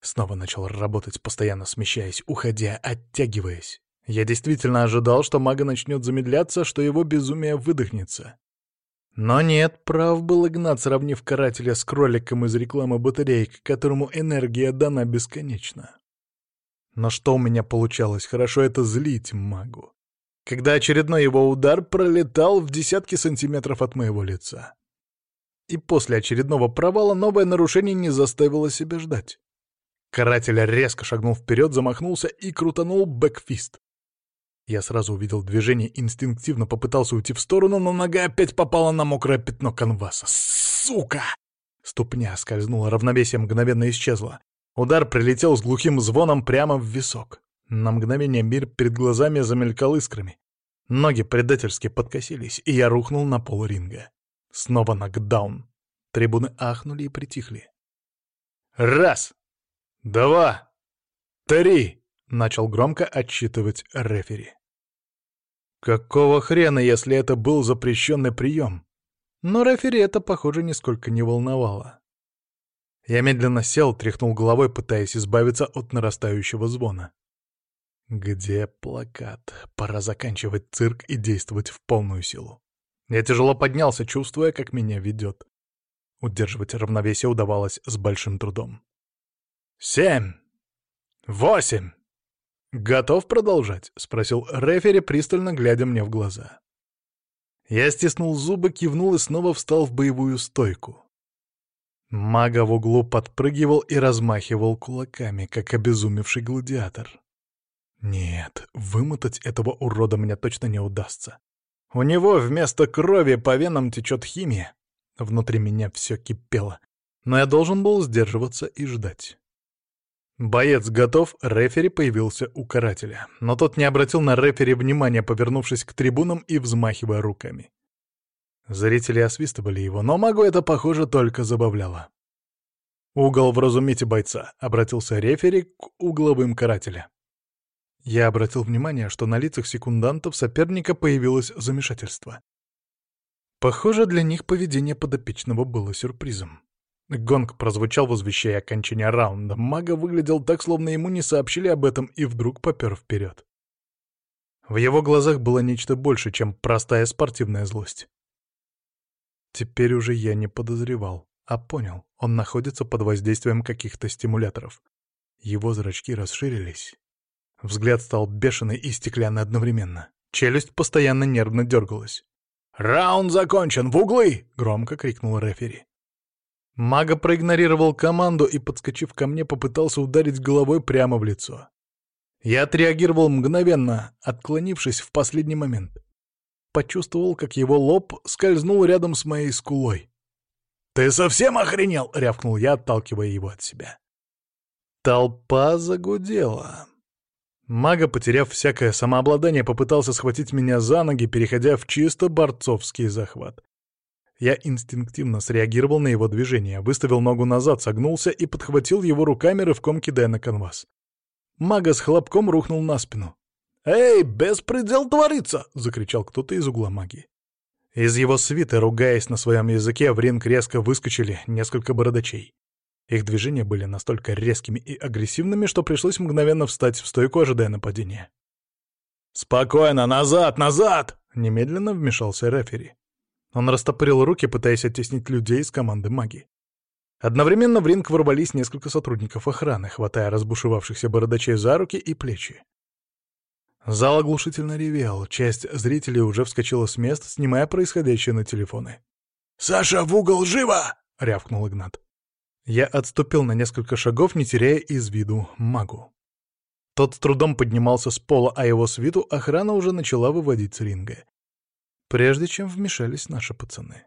S1: Снова начал работать, постоянно смещаясь, уходя, оттягиваясь. Я действительно ожидал, что мага начнет замедляться, что его безумие выдохнется. Но нет, прав был Игнат, сравнив карателя с кроликом из рекламы батареек, которому энергия дана бесконечно. Но что у меня получалось, хорошо это злить магу. Когда очередной его удар пролетал в десятки сантиметров от моего лица. И после очередного провала новое нарушение не заставило себя ждать. Каратель резко шагнул вперед, замахнулся и крутанул бэкфист. Я сразу увидел движение, инстинктивно попытался уйти в сторону, но нога опять попала на мокрое пятно канваса. Сука! Ступня скользнула, равновесие мгновенно исчезло. Удар прилетел с глухим звоном прямо в висок. На мгновение мир перед глазами замелькал искрами. Ноги предательски подкосились, и я рухнул на пол ринга. Снова нокдаун. Трибуны ахнули и притихли. Раз! «Два! Три!» — начал громко отчитывать рефери. Какого хрена, если это был запрещенный прием? Но рефери это, похоже, нисколько не волновало. Я медленно сел, тряхнул головой, пытаясь избавиться от нарастающего звона. Где плакат? Пора заканчивать цирк и действовать в полную силу. Я тяжело поднялся, чувствуя, как меня ведет. Удерживать равновесие удавалось с большим трудом. «Семь! Восемь!» «Готов продолжать?» — спросил рефери, пристально глядя мне в глаза. Я стиснул зубы, кивнул и снова встал в боевую стойку. Мага в углу подпрыгивал и размахивал кулаками, как обезумевший гладиатор. Нет, вымотать этого урода мне точно не удастся. У него вместо крови по венам течет химия. Внутри меня все кипело, но я должен был сдерживаться и ждать. Боец готов, рефери появился у карателя. Но тот не обратил на рефери внимания, повернувшись к трибунам и взмахивая руками. Зрители освистывали его, но магу это, похоже, только забавляло. «Угол вразумите бойца», — обратился рефери к угловым карателя. Я обратил внимание, что на лицах секундантов соперника появилось замешательство. Похоже, для них поведение подопечного было сюрпризом. Гонг прозвучал, возвещая окончание раунда. Мага выглядел так, словно ему не сообщили об этом, и вдруг попер вперед. В его глазах было нечто больше, чем простая спортивная злость. Теперь уже я не подозревал, а понял, он находится под воздействием каких-то стимуляторов. Его зрачки расширились, Взгляд стал бешеный и стеклянный одновременно. Челюсть постоянно нервно дергалась. «Раунд закончен! В углы!» — громко крикнул рефери. Мага проигнорировал команду и, подскочив ко мне, попытался ударить головой прямо в лицо. Я отреагировал мгновенно, отклонившись в последний момент. Почувствовал, как его лоб скользнул рядом с моей скулой. «Ты совсем охренел?» — рявкнул я, отталкивая его от себя. Толпа загудела. Мага, потеряв всякое самообладание, попытался схватить меня за ноги, переходя в чисто борцовский захват. Я инстинктивно среагировал на его движение, выставил ногу назад, согнулся и подхватил его руками, рывком кидая на канвас. Мага с хлопком рухнул на спину. «Эй, беспредел творится!» — закричал кто-то из угла магии. Из его свита, ругаясь на своем языке, в ринг резко выскочили несколько бородачей. Их движения были настолько резкими и агрессивными, что пришлось мгновенно встать в стойку, ожидая нападения. «Спокойно, назад, назад!» — немедленно вмешался рефери. Он растопырил руки, пытаясь оттеснить людей из команды маги. Одновременно в ринг ворвались несколько сотрудников охраны, хватая разбушевавшихся бородачей за руки и плечи. Зал оглушительно ревел, часть зрителей уже вскочила с мест, снимая происходящее на телефоны. «Саша, в угол, живо!» — рявкнул Игнат. Я отступил на несколько шагов, не теряя из виду магу. Тот с трудом поднимался с пола, а его свиту охрана уже начала выводить с ринга. Прежде чем вмешались наши пацаны.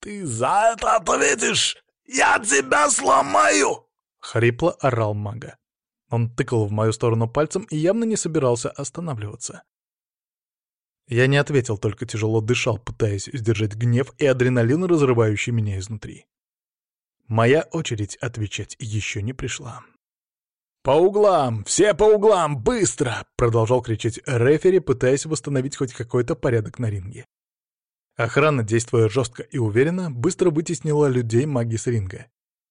S2: «Ты за это ответишь! Я тебя сломаю!»
S1: — хрипло орал мага. Он тыкал в мою сторону пальцем и явно не собирался останавливаться. Я не ответил, только тяжело дышал, пытаясь сдержать гнев и адреналин, разрывающий меня изнутри. Моя очередь отвечать еще не пришла.
S2: «По углам! Все по углам! Быстро!» — продолжал кричать рефери, пытаясь восстановить хоть какой-то порядок на ринге.
S1: Охрана, действуя жестко и уверенно, быстро вытеснила людей маги с ринга.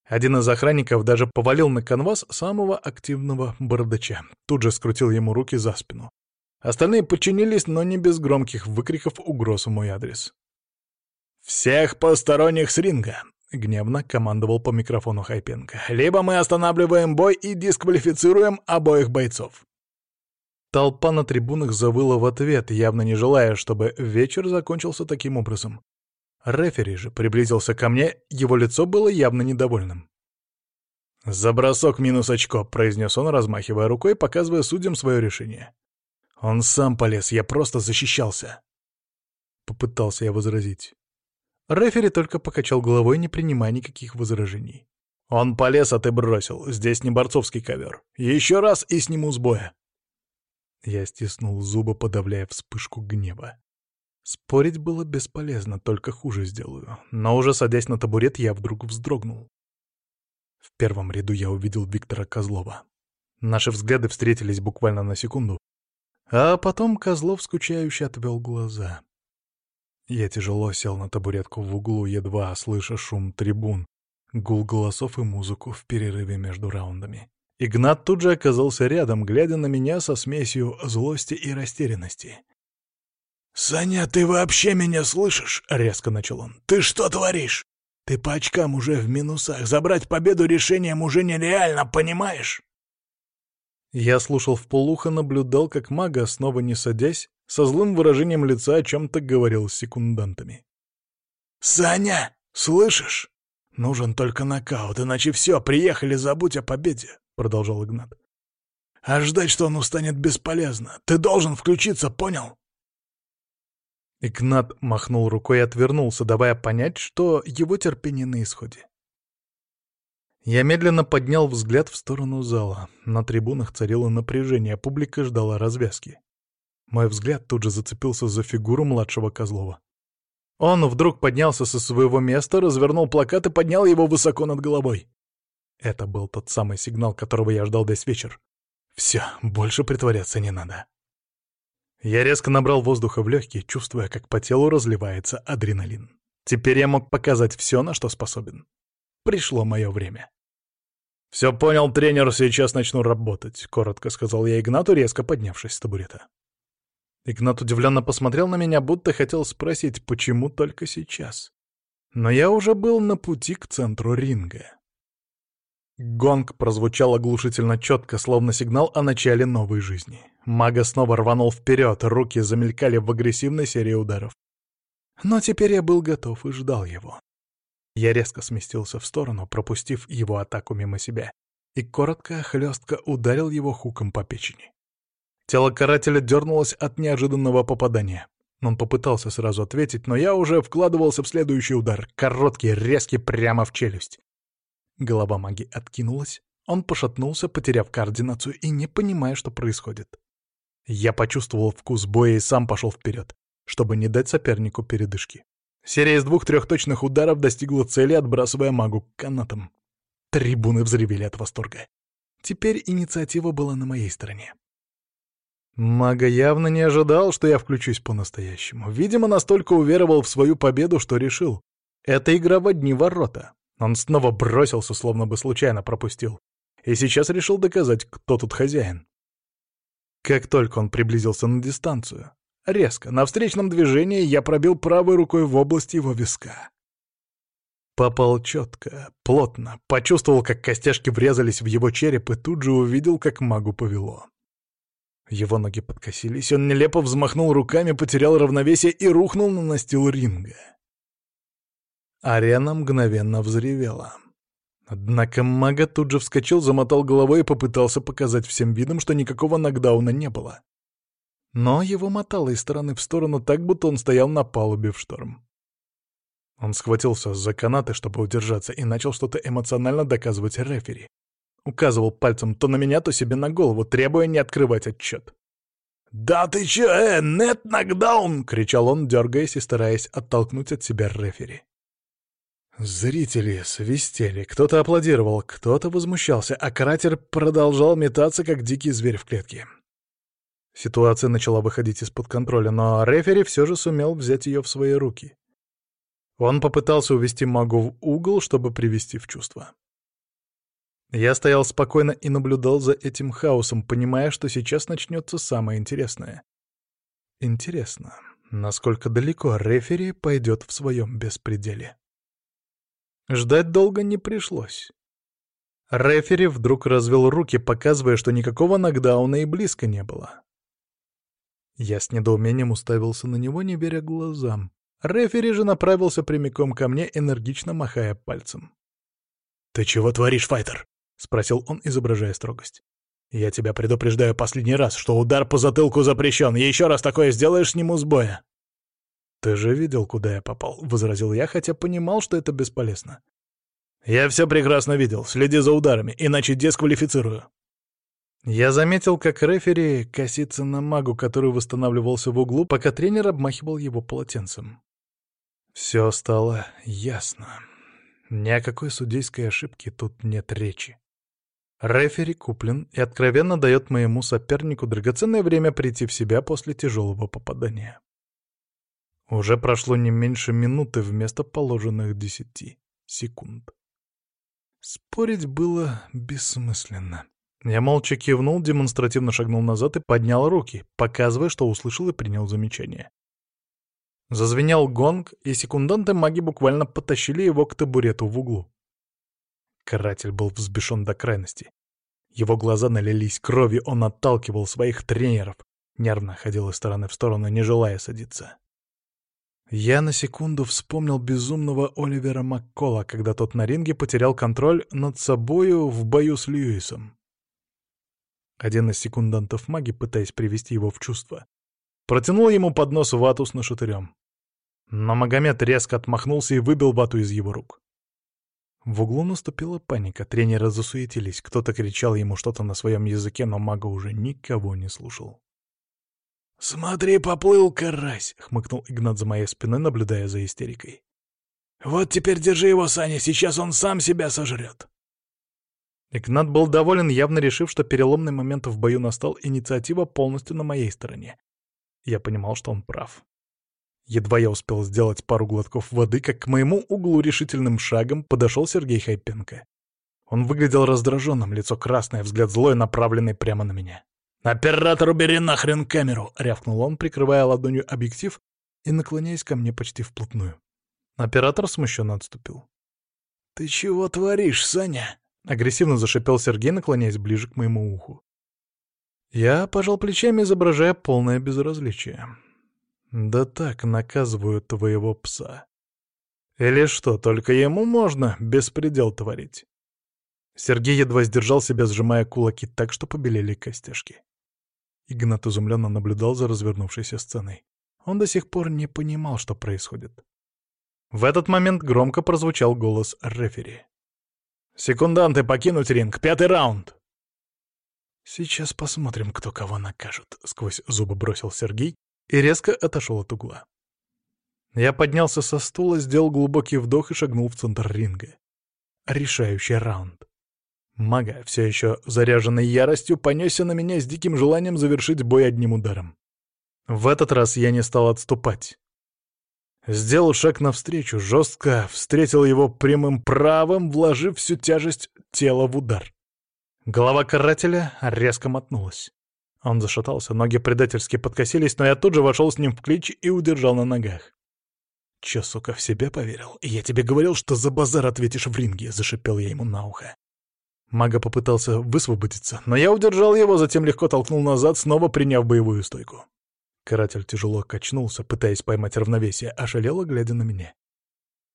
S1: Один из охранников даже повалил на канвас самого активного бородача. Тут же скрутил ему руки за спину. Остальные подчинились, но не без громких выкриков угроз в мой адрес.
S2: «Всех посторонних с ринга! — гневно командовал по микрофону Хайпенко. «Либо мы останавливаем бой и дисквалифицируем обоих бойцов».
S1: Толпа на трибунах завыла в ответ, явно не желая, чтобы вечер закончился таким образом. Рефери же приблизился ко мне, его лицо было явно недовольным.
S2: «За бросок минус очко», — произнес он, размахивая рукой, показывая судьям свое решение. «Он сам полез, я просто защищался».
S1: Попытался я возразить. Рефери только покачал головой, не принимая никаких возражений.
S2: «Он полез, а ты бросил. Здесь не борцовский ковер. Еще раз и сниму с боя».
S1: Я стиснул зубы, подавляя вспышку гнева. Спорить было бесполезно, только хуже сделаю. Но уже садясь на табурет, я вдруг вздрогнул. В первом ряду я увидел Виктора Козлова. Наши взгляды встретились буквально на секунду, а потом Козлов скучающе отвел глаза. Я тяжело сел на табуретку в углу, едва слыша шум трибун, гул голосов и музыку в перерыве между раундами. Игнат тут же оказался рядом, глядя на меня со смесью злости и растерянности.
S2: «Саня, ты вообще меня слышишь?» — резко начал он. «Ты что творишь? Ты по очкам уже в минусах. Забрать победу решением уже нереально, понимаешь?»
S1: Я слушал в полухо, наблюдал, как мага, снова не садясь, со злым выражением лица о чем-то говорил с секундантами.
S2: «Саня, слышишь? Нужен только нокаут, иначе все, приехали, забудь о победе», — продолжал Игнат. «А ждать, что он устанет, бесполезно. Ты должен включиться, понял?»
S1: Игнат махнул рукой и отвернулся, давая понять, что его терпение на исходе. Я медленно поднял взгляд в сторону зала. На трибунах царило напряжение, публика ждала развязки. Мой взгляд тут же зацепился за фигуру младшего Козлова. Он вдруг поднялся со своего места, развернул плакат и поднял его высоко над головой. Это был тот самый сигнал, которого я ждал весь вечер. Все, больше притворяться не надо. Я резко набрал воздуха в легкие, чувствуя, как по телу разливается адреналин. Теперь я мог показать все, на что способен. Пришло мое время. «Все понял, тренер, сейчас начну работать», — коротко сказал я Игнату, резко поднявшись с табурета. Игнат удивленно посмотрел на меня, будто хотел спросить, почему только сейчас. Но я уже был на пути к центру ринга. Гонг прозвучал оглушительно четко, словно сигнал о начале новой жизни. Мага снова рванул вперед, руки замелькали в агрессивной серии ударов. Но теперь я был готов и ждал его. Я резко сместился в сторону, пропустив его атаку мимо себя, и коротко, хлестко ударил его хуком по печени. Тело карателя дернулось от неожиданного попадания. Он попытался сразу ответить, но я уже вкладывался в следующий удар, короткий, резкий, прямо в челюсть. Голова маги откинулась, он пошатнулся, потеряв координацию и не понимая, что происходит. Я почувствовал вкус боя и сам пошел вперед, чтобы не дать сопернику передышки. Серия из двух-трех точных ударов достигла цели, отбрасывая магу к канатам. Трибуны взревели от восторга. Теперь инициатива была на моей стороне. Мага явно не ожидал, что я включусь по-настоящему. Видимо, настолько уверовал в свою победу, что решил. Это игра в одни ворота. Он снова бросился, словно бы случайно пропустил. И сейчас решил доказать, кто тут хозяин. Как только он приблизился на дистанцию, резко, на встречном движении я пробил правой рукой в область его виска. Попал четко, плотно, почувствовал, как костяшки врезались в его череп и тут же увидел, как магу повело. Его ноги подкосились, он нелепо взмахнул руками, потерял равновесие и рухнул на настил ринга. Арена мгновенно взревела. Однако мага тут же вскочил, замотал головой и попытался показать всем видом, что никакого нокдауна не было. Но его мотало из стороны в сторону так, будто он стоял на палубе в шторм. Он схватился за канаты, чтобы удержаться, и начал что-то эмоционально доказывать рефери. Указывал пальцем то на меня, то себе на голову, требуя не открывать отчет. «Да ты чё, э, нет нокдаун!» — кричал он, дергаясь и стараясь оттолкнуть от себя рефери. Зрители свистели, кто-то аплодировал, кто-то возмущался, а кратер продолжал метаться, как дикий зверь в клетке. Ситуация начала выходить из-под контроля, но рефери все же сумел взять ее в свои руки. Он попытался увести магу в угол, чтобы привести в чувство. Я стоял спокойно и наблюдал за этим хаосом, понимая, что сейчас начнется самое интересное. Интересно, насколько далеко рефери пойдет в своем беспределе. Ждать долго не пришлось. Рефери вдруг развел руки, показывая, что никакого нокдауна и близко не было. Я с недоумением уставился на него, не веря глазам. Рефери же направился прямиком ко мне, энергично махая пальцем. «Ты чего творишь, файтер?» — спросил он, изображая строгость. «Я тебя предупреждаю последний раз, что удар по затылку запрещен. Еще раз такое сделаешь, сниму с боя». «Ты же видел, куда я попал», — возразил я, хотя понимал, что это бесполезно. «Я все прекрасно видел. Следи за ударами, иначе дисквалифицирую». Я заметил, как рефери косится на магу, который восстанавливался в углу, пока тренер обмахивал его полотенцем. Все стало ясно. Ни о какой судейской ошибке тут нет речи. Рефери куплен и откровенно дает моему сопернику драгоценное время прийти в себя после тяжелого попадания. Уже прошло не меньше минуты вместо положенных десяти секунд. Спорить было бессмысленно. Я молча кивнул, демонстративно шагнул назад и поднял руки, показывая, что услышал и принял замечание. Зазвенел гонг, и секунданты маги буквально потащили его к табурету в углу. Каратель был взбешен до крайности. Его глаза налились кровью, он отталкивал своих тренеров, нервно ходил из стороны в сторону, не желая садиться. Я на секунду вспомнил безумного Оливера Маккола, когда тот на ринге потерял контроль над собою в бою с Льюисом. Один из секундантов маги, пытаясь привести его в чувство, протянул ему под нос вату с нашатырем. Но Магомед резко отмахнулся и выбил вату из его рук. В углу наступила паника, тренеры засуетились, кто-то кричал ему что-то на своем языке, но мага уже никого не слушал.
S2: «Смотри, поплыл карась!» — хмыкнул Игнат за моей спиной, наблюдая за истерикой. «Вот теперь держи его, Саня, сейчас он сам себя сожрет!»
S1: Игнат был доволен, явно решив, что переломный момент в бою настал, инициатива полностью на моей стороне. Я понимал, что он прав. Едва я успел сделать пару глотков воды, как к моему углу решительным шагом подошел Сергей Хайпенко. Он выглядел раздраженным, лицо красное, взгляд злой, направленный прямо на меня. «Оператор, убери нахрен камеру!» — рявкнул он, прикрывая ладонью объектив и наклоняясь ко мне почти вплотную. Оператор смущенно отступил.
S2: «Ты чего творишь, Саня?»
S1: — агрессивно зашипел Сергей, наклоняясь ближе к моему уху. Я пожал плечами, изображая полное безразличие. Да так наказывают твоего пса. Или что, только ему можно беспредел творить? Сергей едва сдержал себя, сжимая кулаки так, что побелели костяшки. Игнат изумленно наблюдал за развернувшейся сценой. Он до сих пор не понимал, что происходит. В этот момент громко прозвучал голос рефери. «Секунданты, покинуть ринг! Пятый раунд!» «Сейчас посмотрим, кто кого накажет», — сквозь зубы бросил Сергей и резко отошел от угла. Я поднялся со стула, сделал глубокий вдох и шагнул в центр ринга. Решающий раунд. Мага, все еще заряженный яростью, понесся на меня с диким желанием завершить бой одним ударом. В этот раз я не стал отступать. Сделал шаг навстречу, жестко встретил его прямым правым, вложив всю тяжесть тела в удар. Голова карателя резко мотнулась. Он зашатался, ноги предательски подкосились, но я тут же вошел с ним в клич и удержал на ногах. «Чё, сука, в себя поверил? Я тебе говорил, что за базар ответишь в ринге!» — зашипел я ему на ухо. Мага попытался высвободиться, но я удержал его, затем легко толкнул назад, снова приняв боевую стойку. Каратель тяжело качнулся, пытаясь поймать равновесие, ошалело, глядя на меня.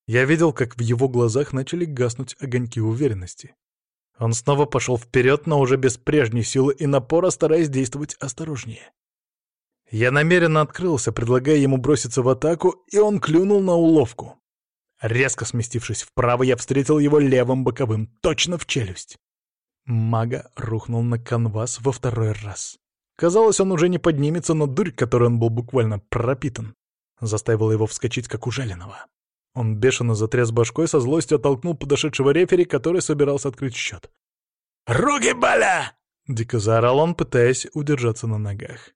S1: Я видел, как в его глазах начали гаснуть огоньки уверенности. Он снова пошел вперед, но уже без прежней силы и напора, стараясь действовать осторожнее. Я намеренно открылся, предлагая ему броситься в атаку, и он клюнул на уловку. Резко сместившись вправо, я встретил его левым боковым, точно в челюсть. Мага рухнул на канвас во второй раз. Казалось, он уже не поднимется, но дурь, которой он был буквально пропитан, заставила его вскочить, как ужаленного. Он бешено затряс башкой, со злостью оттолкнул подошедшего рефери, который собирался открыть счет.
S2: «Руки, Баля!»
S1: — дико заорал он, пытаясь удержаться на ногах.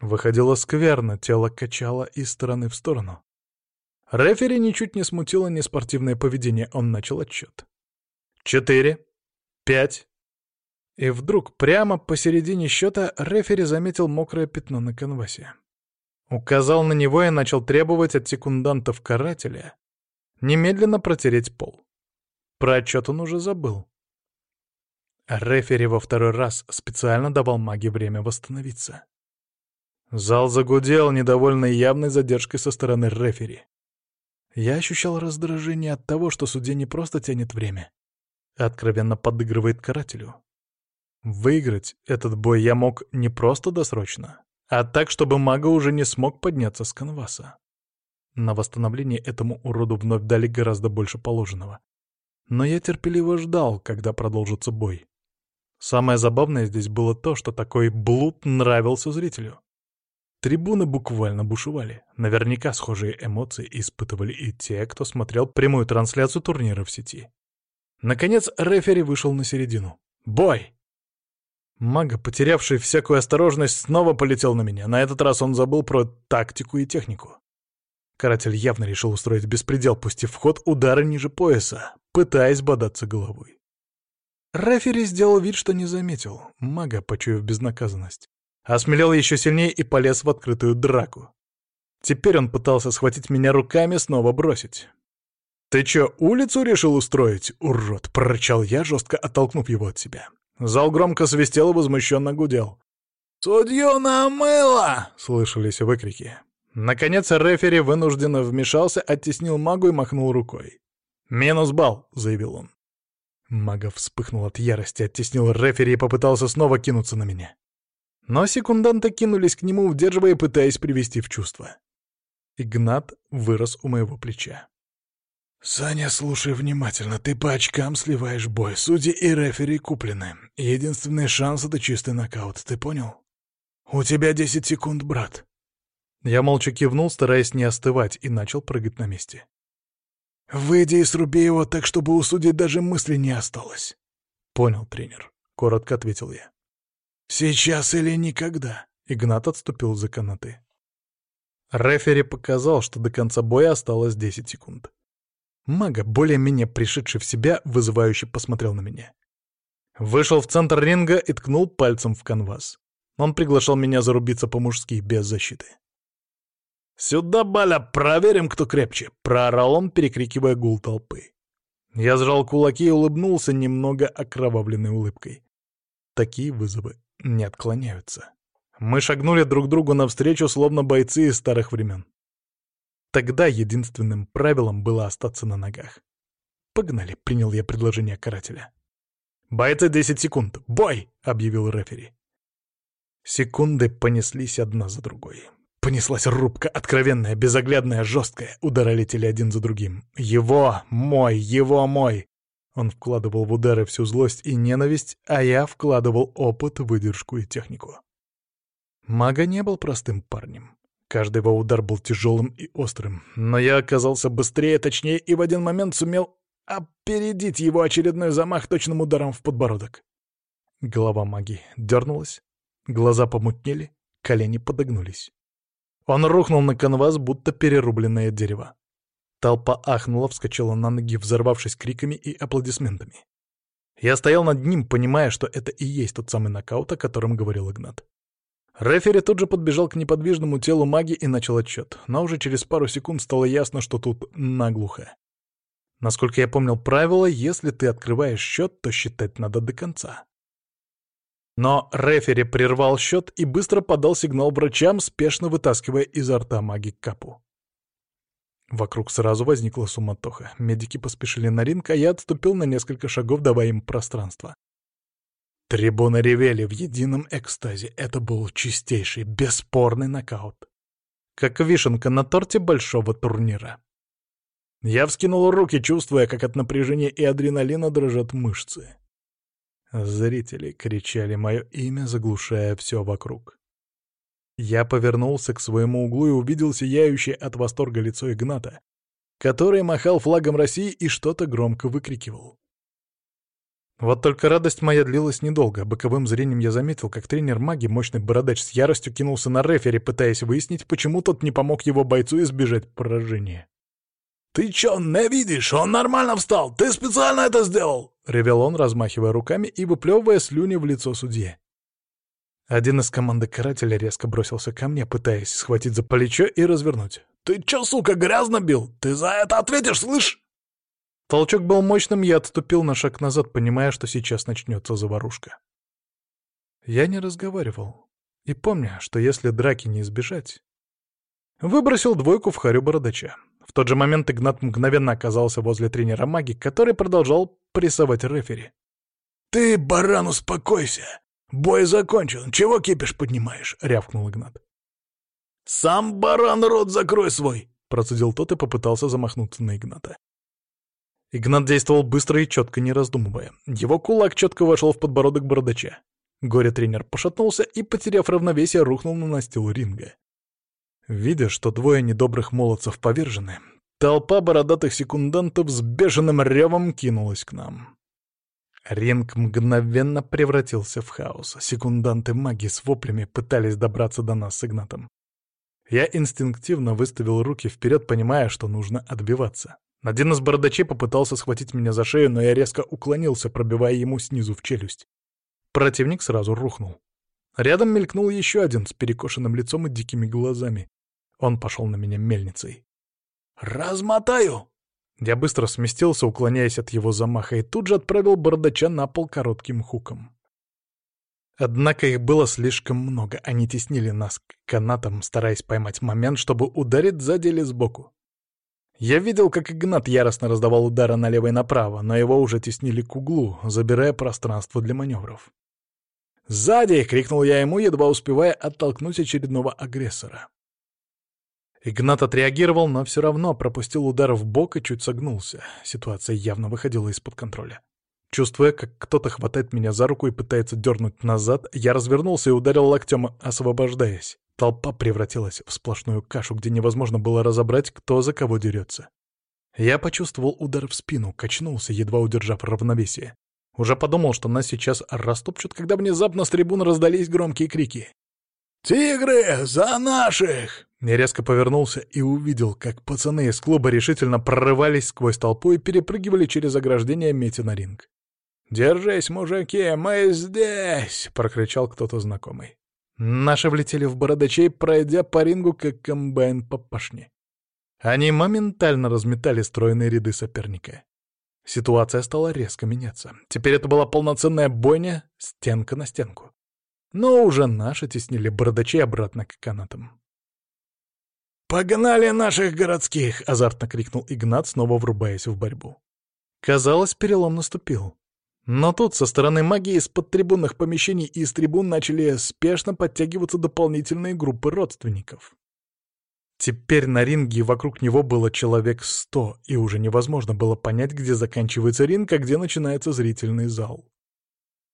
S1: Выходило скверно, тело качало из стороны в сторону. Рефери ничуть не смутило неспортивное поведение, он начал отсчет. «Четыре. Пять». И вдруг, прямо посередине счета, рефери заметил мокрое пятно на канвасе. Указал на него и начал требовать от секундантов карателя немедленно протереть пол. Про отчет он уже забыл. Рефери во второй раз специально давал маге время восстановиться. Зал загудел, недовольный явной задержкой со стороны рефери. Я ощущал раздражение от того, что судья не просто тянет время, а откровенно подыгрывает карателю. Выиграть этот бой я мог не просто досрочно, а так, чтобы мага уже не смог подняться с канваса. На восстановление этому уроду вновь дали гораздо больше положенного. Но я терпеливо ждал, когда продолжится бой. Самое забавное здесь было то, что такой блуд нравился зрителю. Трибуны буквально бушевали. Наверняка схожие эмоции испытывали и те, кто смотрел прямую трансляцию турнира в сети. Наконец, рефери вышел на середину. «Бой!» Мага, потерявший всякую осторожность, снова полетел на меня. На этот раз он забыл про тактику и технику. Каратель явно решил устроить беспредел, пустив в ход удары ниже пояса, пытаясь бодаться головой. Рефери сделал вид, что не заметил, мага, почуяв безнаказанность. Осмелел еще сильнее и полез в открытую драку. Теперь он пытался схватить меня руками, снова бросить. «Ты чё, улицу решил устроить, урод?» — прорычал я, жестко оттолкнув его от себя. Зал громко свистел и возмущенно гудел.
S2: «Судью намыло!»
S1: — слышались выкрики. Наконец рефери вынужденно вмешался, оттеснил магу и махнул рукой. «Минус балл», — заявил он. Мага вспыхнул от ярости, оттеснил рефери и попытался снова кинуться на меня. Но секунданты кинулись к нему, удерживая пытаясь привести в чувство. Игнат вырос у моего плеча.
S2: «Саня, слушай внимательно. Ты по очкам сливаешь бой. Судьи и рефери куплены. Единственный шанс — это чистый нокаут. Ты понял?» «У тебя десять секунд, брат».
S1: Я молча кивнул, стараясь не остывать, и начал прыгать на месте.
S2: «Выйди и сруби его так, чтобы у судей даже мысли не осталось».
S1: «Понял, тренер», — коротко ответил я.
S2: «Сейчас или никогда», —
S1: Игнат отступил за канаты. Рефери показал, что до конца боя осталось 10 секунд. Мага, более-менее пришедший в себя, вызывающе посмотрел на меня. Вышел в центр ринга и ткнул пальцем в канвас. Он приглашал меня зарубиться по-мужски, без защиты. «Сюда, Баля, проверим, кто крепче!» — проорал он, перекрикивая гул толпы. Я сжал кулаки и улыбнулся немного окровавленной улыбкой. Такие вызовы не отклоняются. Мы шагнули друг другу навстречу, словно бойцы из старых времен. Тогда единственным правилом было остаться на ногах. «Погнали», — принял я предложение карателя. «Бойцы, десять секунд! Бой!» — объявил рефери. Секунды понеслись одна за другой. Понеслась рубка, откровенная, безоглядная, жесткая. Удары летели один за другим. «Его! Мой! Его! Мой!» Он вкладывал в удары всю злость и ненависть, а я вкладывал опыт, выдержку и технику. Мага не был простым парнем. Каждый его удар был тяжелым и острым, но я оказался быстрее, точнее, и в один момент сумел опередить его очередной замах точным ударом в подбородок. Голова маги дернулась, глаза помутнели, колени подогнулись. Он рухнул на канвас, будто перерубленное дерево. Толпа ахнула, вскочила на ноги, взорвавшись криками и аплодисментами. Я стоял над ним, понимая, что это и есть тот самый нокаут, о котором говорил Игнат. Рефери тут же подбежал к неподвижному телу маги и начал отчет, но уже через пару секунд стало ясно, что тут наглухо. Насколько я помнил правила, если ты открываешь счет, то считать надо до конца. Но рефери прервал счет и быстро подал сигнал врачам, спешно вытаскивая изо рта маги капу. Вокруг сразу возникла суматоха. Медики поспешили на ринг, а я отступил на несколько шагов, давая им пространство. Трибуны ревели в едином экстазе. Это был чистейший, бесспорный нокаут. Как вишенка на торте большого турнира. Я вскинул руки, чувствуя, как от напряжения и адреналина дрожат мышцы. Зрители кричали мое имя, заглушая все вокруг. Я повернулся к своему углу и увидел сияющее от восторга лицо Игната, который махал флагом России и что-то громко выкрикивал. Вот только радость моя длилась недолго. Боковым зрением я заметил, как тренер маги, мощный бородач, с яростью кинулся на рефери, пытаясь выяснить, почему тот не помог его бойцу избежать поражения.
S2: «Ты чё, не видишь? Он нормально встал! Ты специально это сделал!»
S1: — ревел он, размахивая руками и выплевывая слюни в лицо судье. Один из команды карателя резко бросился ко мне, пытаясь схватить за плечо и развернуть.
S2: «Ты чё, сука, грязно бил? Ты за это ответишь, слышь?»
S1: Толчок был мощным, я отступил на шаг назад, понимая, что сейчас начнется заварушка. Я не разговаривал. И помня, что если драки не избежать... Выбросил двойку в харю бородача. В тот же момент Игнат мгновенно оказался возле тренера маги, который продолжал прессовать рефери.
S2: «Ты, баран, успокойся! Бой закончен! Чего кипиш поднимаешь?» — рявкнул Игнат. «Сам баран рот закрой свой!» — процедил тот и попытался замахнуться на Игната.
S1: Игнат действовал быстро и четко, не раздумывая. Его кулак четко вошел в подбородок бородача. Горе-тренер пошатнулся и, потеряв равновесие, рухнул на настил ринга. Видя, что двое недобрых молодцев повержены, толпа бородатых секундантов с бешеным ревом кинулась к нам. Ринг мгновенно превратился в хаос. Секунданты-маги с воплями пытались добраться до нас с Игнатом. Я инстинктивно выставил руки вперед, понимая, что нужно отбиваться. Один из бородачей попытался схватить меня за шею, но я резко уклонился, пробивая ему снизу в челюсть. Противник сразу рухнул. Рядом мелькнул еще один с перекошенным лицом и дикими глазами. Он пошел на меня мельницей.
S2: «Размотаю!»
S1: Я быстро сместился, уклоняясь от его замаха, и тут же отправил бородача на пол коротким хуком. Однако их было слишком много, они теснили нас к канатам, стараясь поймать момент, чтобы ударить сзади или сбоку. Я видел, как Игнат яростно раздавал удары налево и направо, но его уже теснили к углу, забирая пространство для маневров. «Сзади!» — крикнул я ему, едва успевая оттолкнуть очередного агрессора. Игнат отреагировал, но все равно пропустил удар в бок и чуть согнулся. Ситуация явно выходила из-под контроля. Чувствуя, как кто-то хватает меня за руку и пытается дернуть назад, я развернулся и ударил локтем, освобождаясь. Толпа превратилась в сплошную кашу, где невозможно было разобрать, кто за кого дерется. Я почувствовал удар в спину, качнулся, едва удержав равновесие. Уже подумал, что нас сейчас растопчут, когда внезапно с трибун раздались громкие крики.
S2: «Тигры, за наших!»
S1: Я резко повернулся и увидел, как пацаны из клуба решительно прорывались сквозь толпу и перепрыгивали через ограждение, метя на ринг. «Держись, мужики, мы здесь!» — прокричал кто-то знакомый. Наши влетели в бородачей, пройдя по рингу, как комбайн по пашне. Они моментально разметали стройные ряды соперника. Ситуация стала резко меняться. Теперь это была полноценная бойня, стенка на стенку. Но уже наши теснили бородачей обратно к канатам.
S2: «Погнали наших городских!» — азартно крикнул Игнат, снова врубаясь в борьбу.
S1: Казалось, перелом наступил. Но тут со стороны магии из-под трибунных помещений и из трибун начали спешно подтягиваться дополнительные группы родственников. Теперь на ринге вокруг него было человек сто, и уже невозможно было понять, где заканчивается ринг, а где начинается зрительный зал.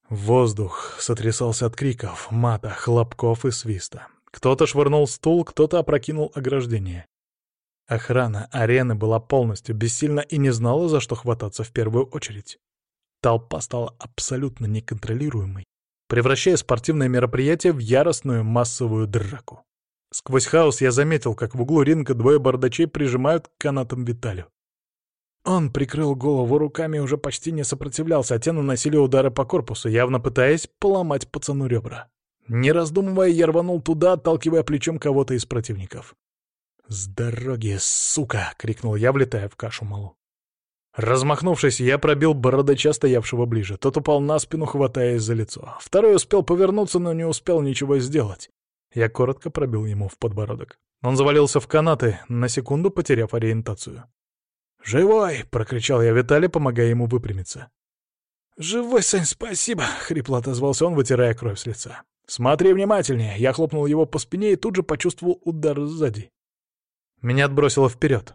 S1: Воздух сотрясался от криков, мата, хлопков и свиста. Кто-то швырнул стул, кто-то опрокинул ограждение. Охрана арены была полностью бессильна и не знала, за что хвататься в первую очередь. Толпа стала абсолютно неконтролируемой, превращая спортивное мероприятие в яростную массовую драку. Сквозь хаос я заметил, как в углу ринга двое бардачей прижимают к канатам Виталю. Он прикрыл голову руками и уже почти не сопротивлялся, а те наносили удары по корпусу, явно пытаясь поломать пацану ребра. Не раздумывая, я рванул туда, отталкивая плечом кого-то из противников. «С дороги, сука!» — крикнул я, влетая в кашу малу. Размахнувшись, я пробил бородача, стоявшего ближе. Тот упал на спину, хватаясь за лицо. Второй успел повернуться, но не успел ничего сделать. Я коротко пробил ему в подбородок. Он завалился в канаты, на секунду потеряв ориентацию. «Живой!» — прокричал я Виталий, помогая ему выпрямиться.
S2: «Живой, Сань, спасибо!» — хрипло отозвался он, вытирая кровь с лица.
S1: «Смотри внимательнее!» Я хлопнул его по спине и тут же почувствовал удар сзади. Меня отбросило вперед.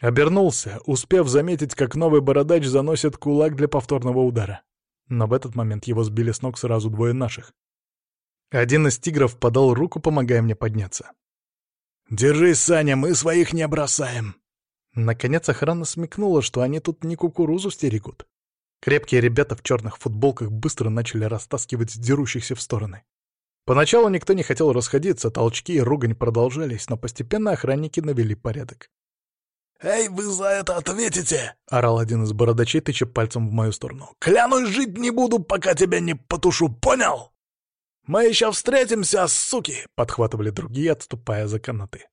S1: Обернулся, успев заметить, как новый бородач заносит кулак для повторного удара. Но в этот момент его сбили с ног сразу двое наших. Один из тигров подал руку, помогая мне подняться.
S2: «Держись, Саня, мы своих не бросаем!»
S1: Наконец охрана смекнула, что они тут не кукурузу стерегут. Крепкие ребята в черных футболках быстро начали растаскивать дерущихся в стороны. Поначалу никто не хотел расходиться, толчки и ругань продолжались, но постепенно охранники навели порядок.
S2: «Эй, вы за это ответите!»
S1: — орал один из бородачей, тыча пальцем в мою сторону.
S2: «Клянусь, жить не буду, пока тебя не потушу, понял?» «Мы еще встретимся, суки!» — подхватывали другие, отступая за канаты.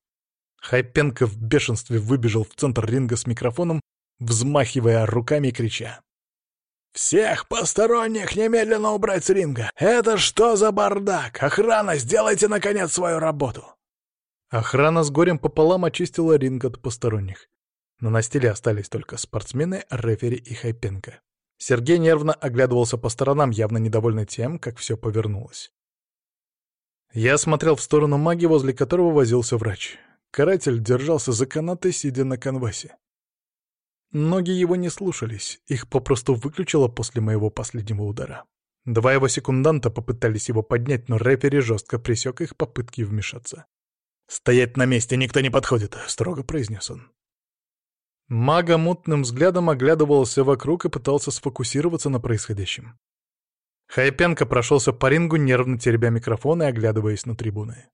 S1: Хайпенко в бешенстве выбежал в центр ринга с микрофоном, взмахивая руками и крича.
S2: «Всех посторонних немедленно убрать с ринга! Это что за бардак? Охрана, сделайте, наконец, свою работу!»
S1: Охрана с горем пополам очистила ринг от посторонних. На настиле остались только спортсмены, рефери и Хайпенко. Сергей нервно оглядывался по сторонам, явно недовольный тем, как все повернулось. Я смотрел в сторону маги, возле которого возился врач. Каратель держался за канаты, сидя на канвасе. Ноги его не слушались, их попросту выключило после моего последнего удара. Два его секунданта попытались его поднять, но рефери жестко пресек их попытки вмешаться.
S2: «Стоять на месте, никто не подходит», — строго произнес он.
S1: Мага мутным взглядом оглядывался вокруг и пытался сфокусироваться на происходящем. Хайпенко прошелся по рингу, нервно теребя микрофон и оглядываясь на трибуны.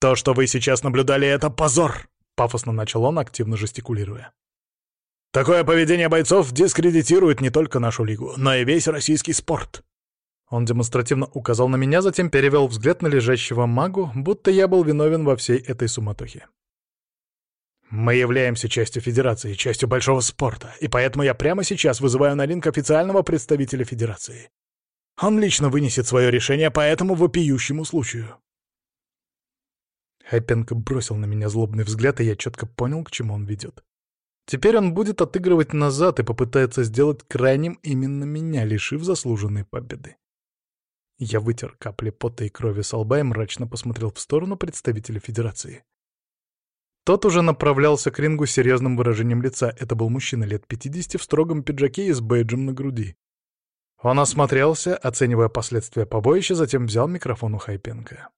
S2: «То, что вы сейчас наблюдали, — это позор!»
S1: — пафосно начал он, активно жестикулируя.
S2: «Такое поведение бойцов дискредитирует не только нашу лигу, но и весь российский спорт!»
S1: Он демонстративно указал на меня, затем перевел взгляд на лежащего магу, будто я был виновен во всей этой суматохе.
S2: Мы являемся частью Федерации, частью большого спорта, и поэтому я прямо сейчас вызываю на ринг официального представителя Федерации. Он лично вынесет свое решение по этому вопиющему случаю.
S1: Хайпенко бросил на меня злобный взгляд, и я четко понял, к чему он ведет. Теперь он будет отыгрывать назад и попытается сделать крайним именно меня, лишив заслуженной победы. Я вытер капли пота и крови с лба и мрачно посмотрел в сторону представителя Федерации. Тот уже направлялся к рингу с серьезным выражением лица. Это был мужчина лет 50 в строгом пиджаке и с бейджем на груди. Он осмотрелся, оценивая последствия побоища, затем взял микрофон у Хайпенко.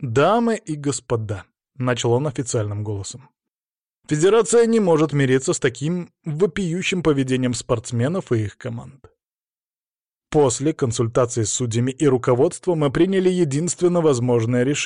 S1: «Дамы и господа», — начал он официальным голосом, — «Федерация не может мириться с таким вопиющим поведением спортсменов и их команд. После консультации с судьями и руководством мы приняли единственно возможное решение.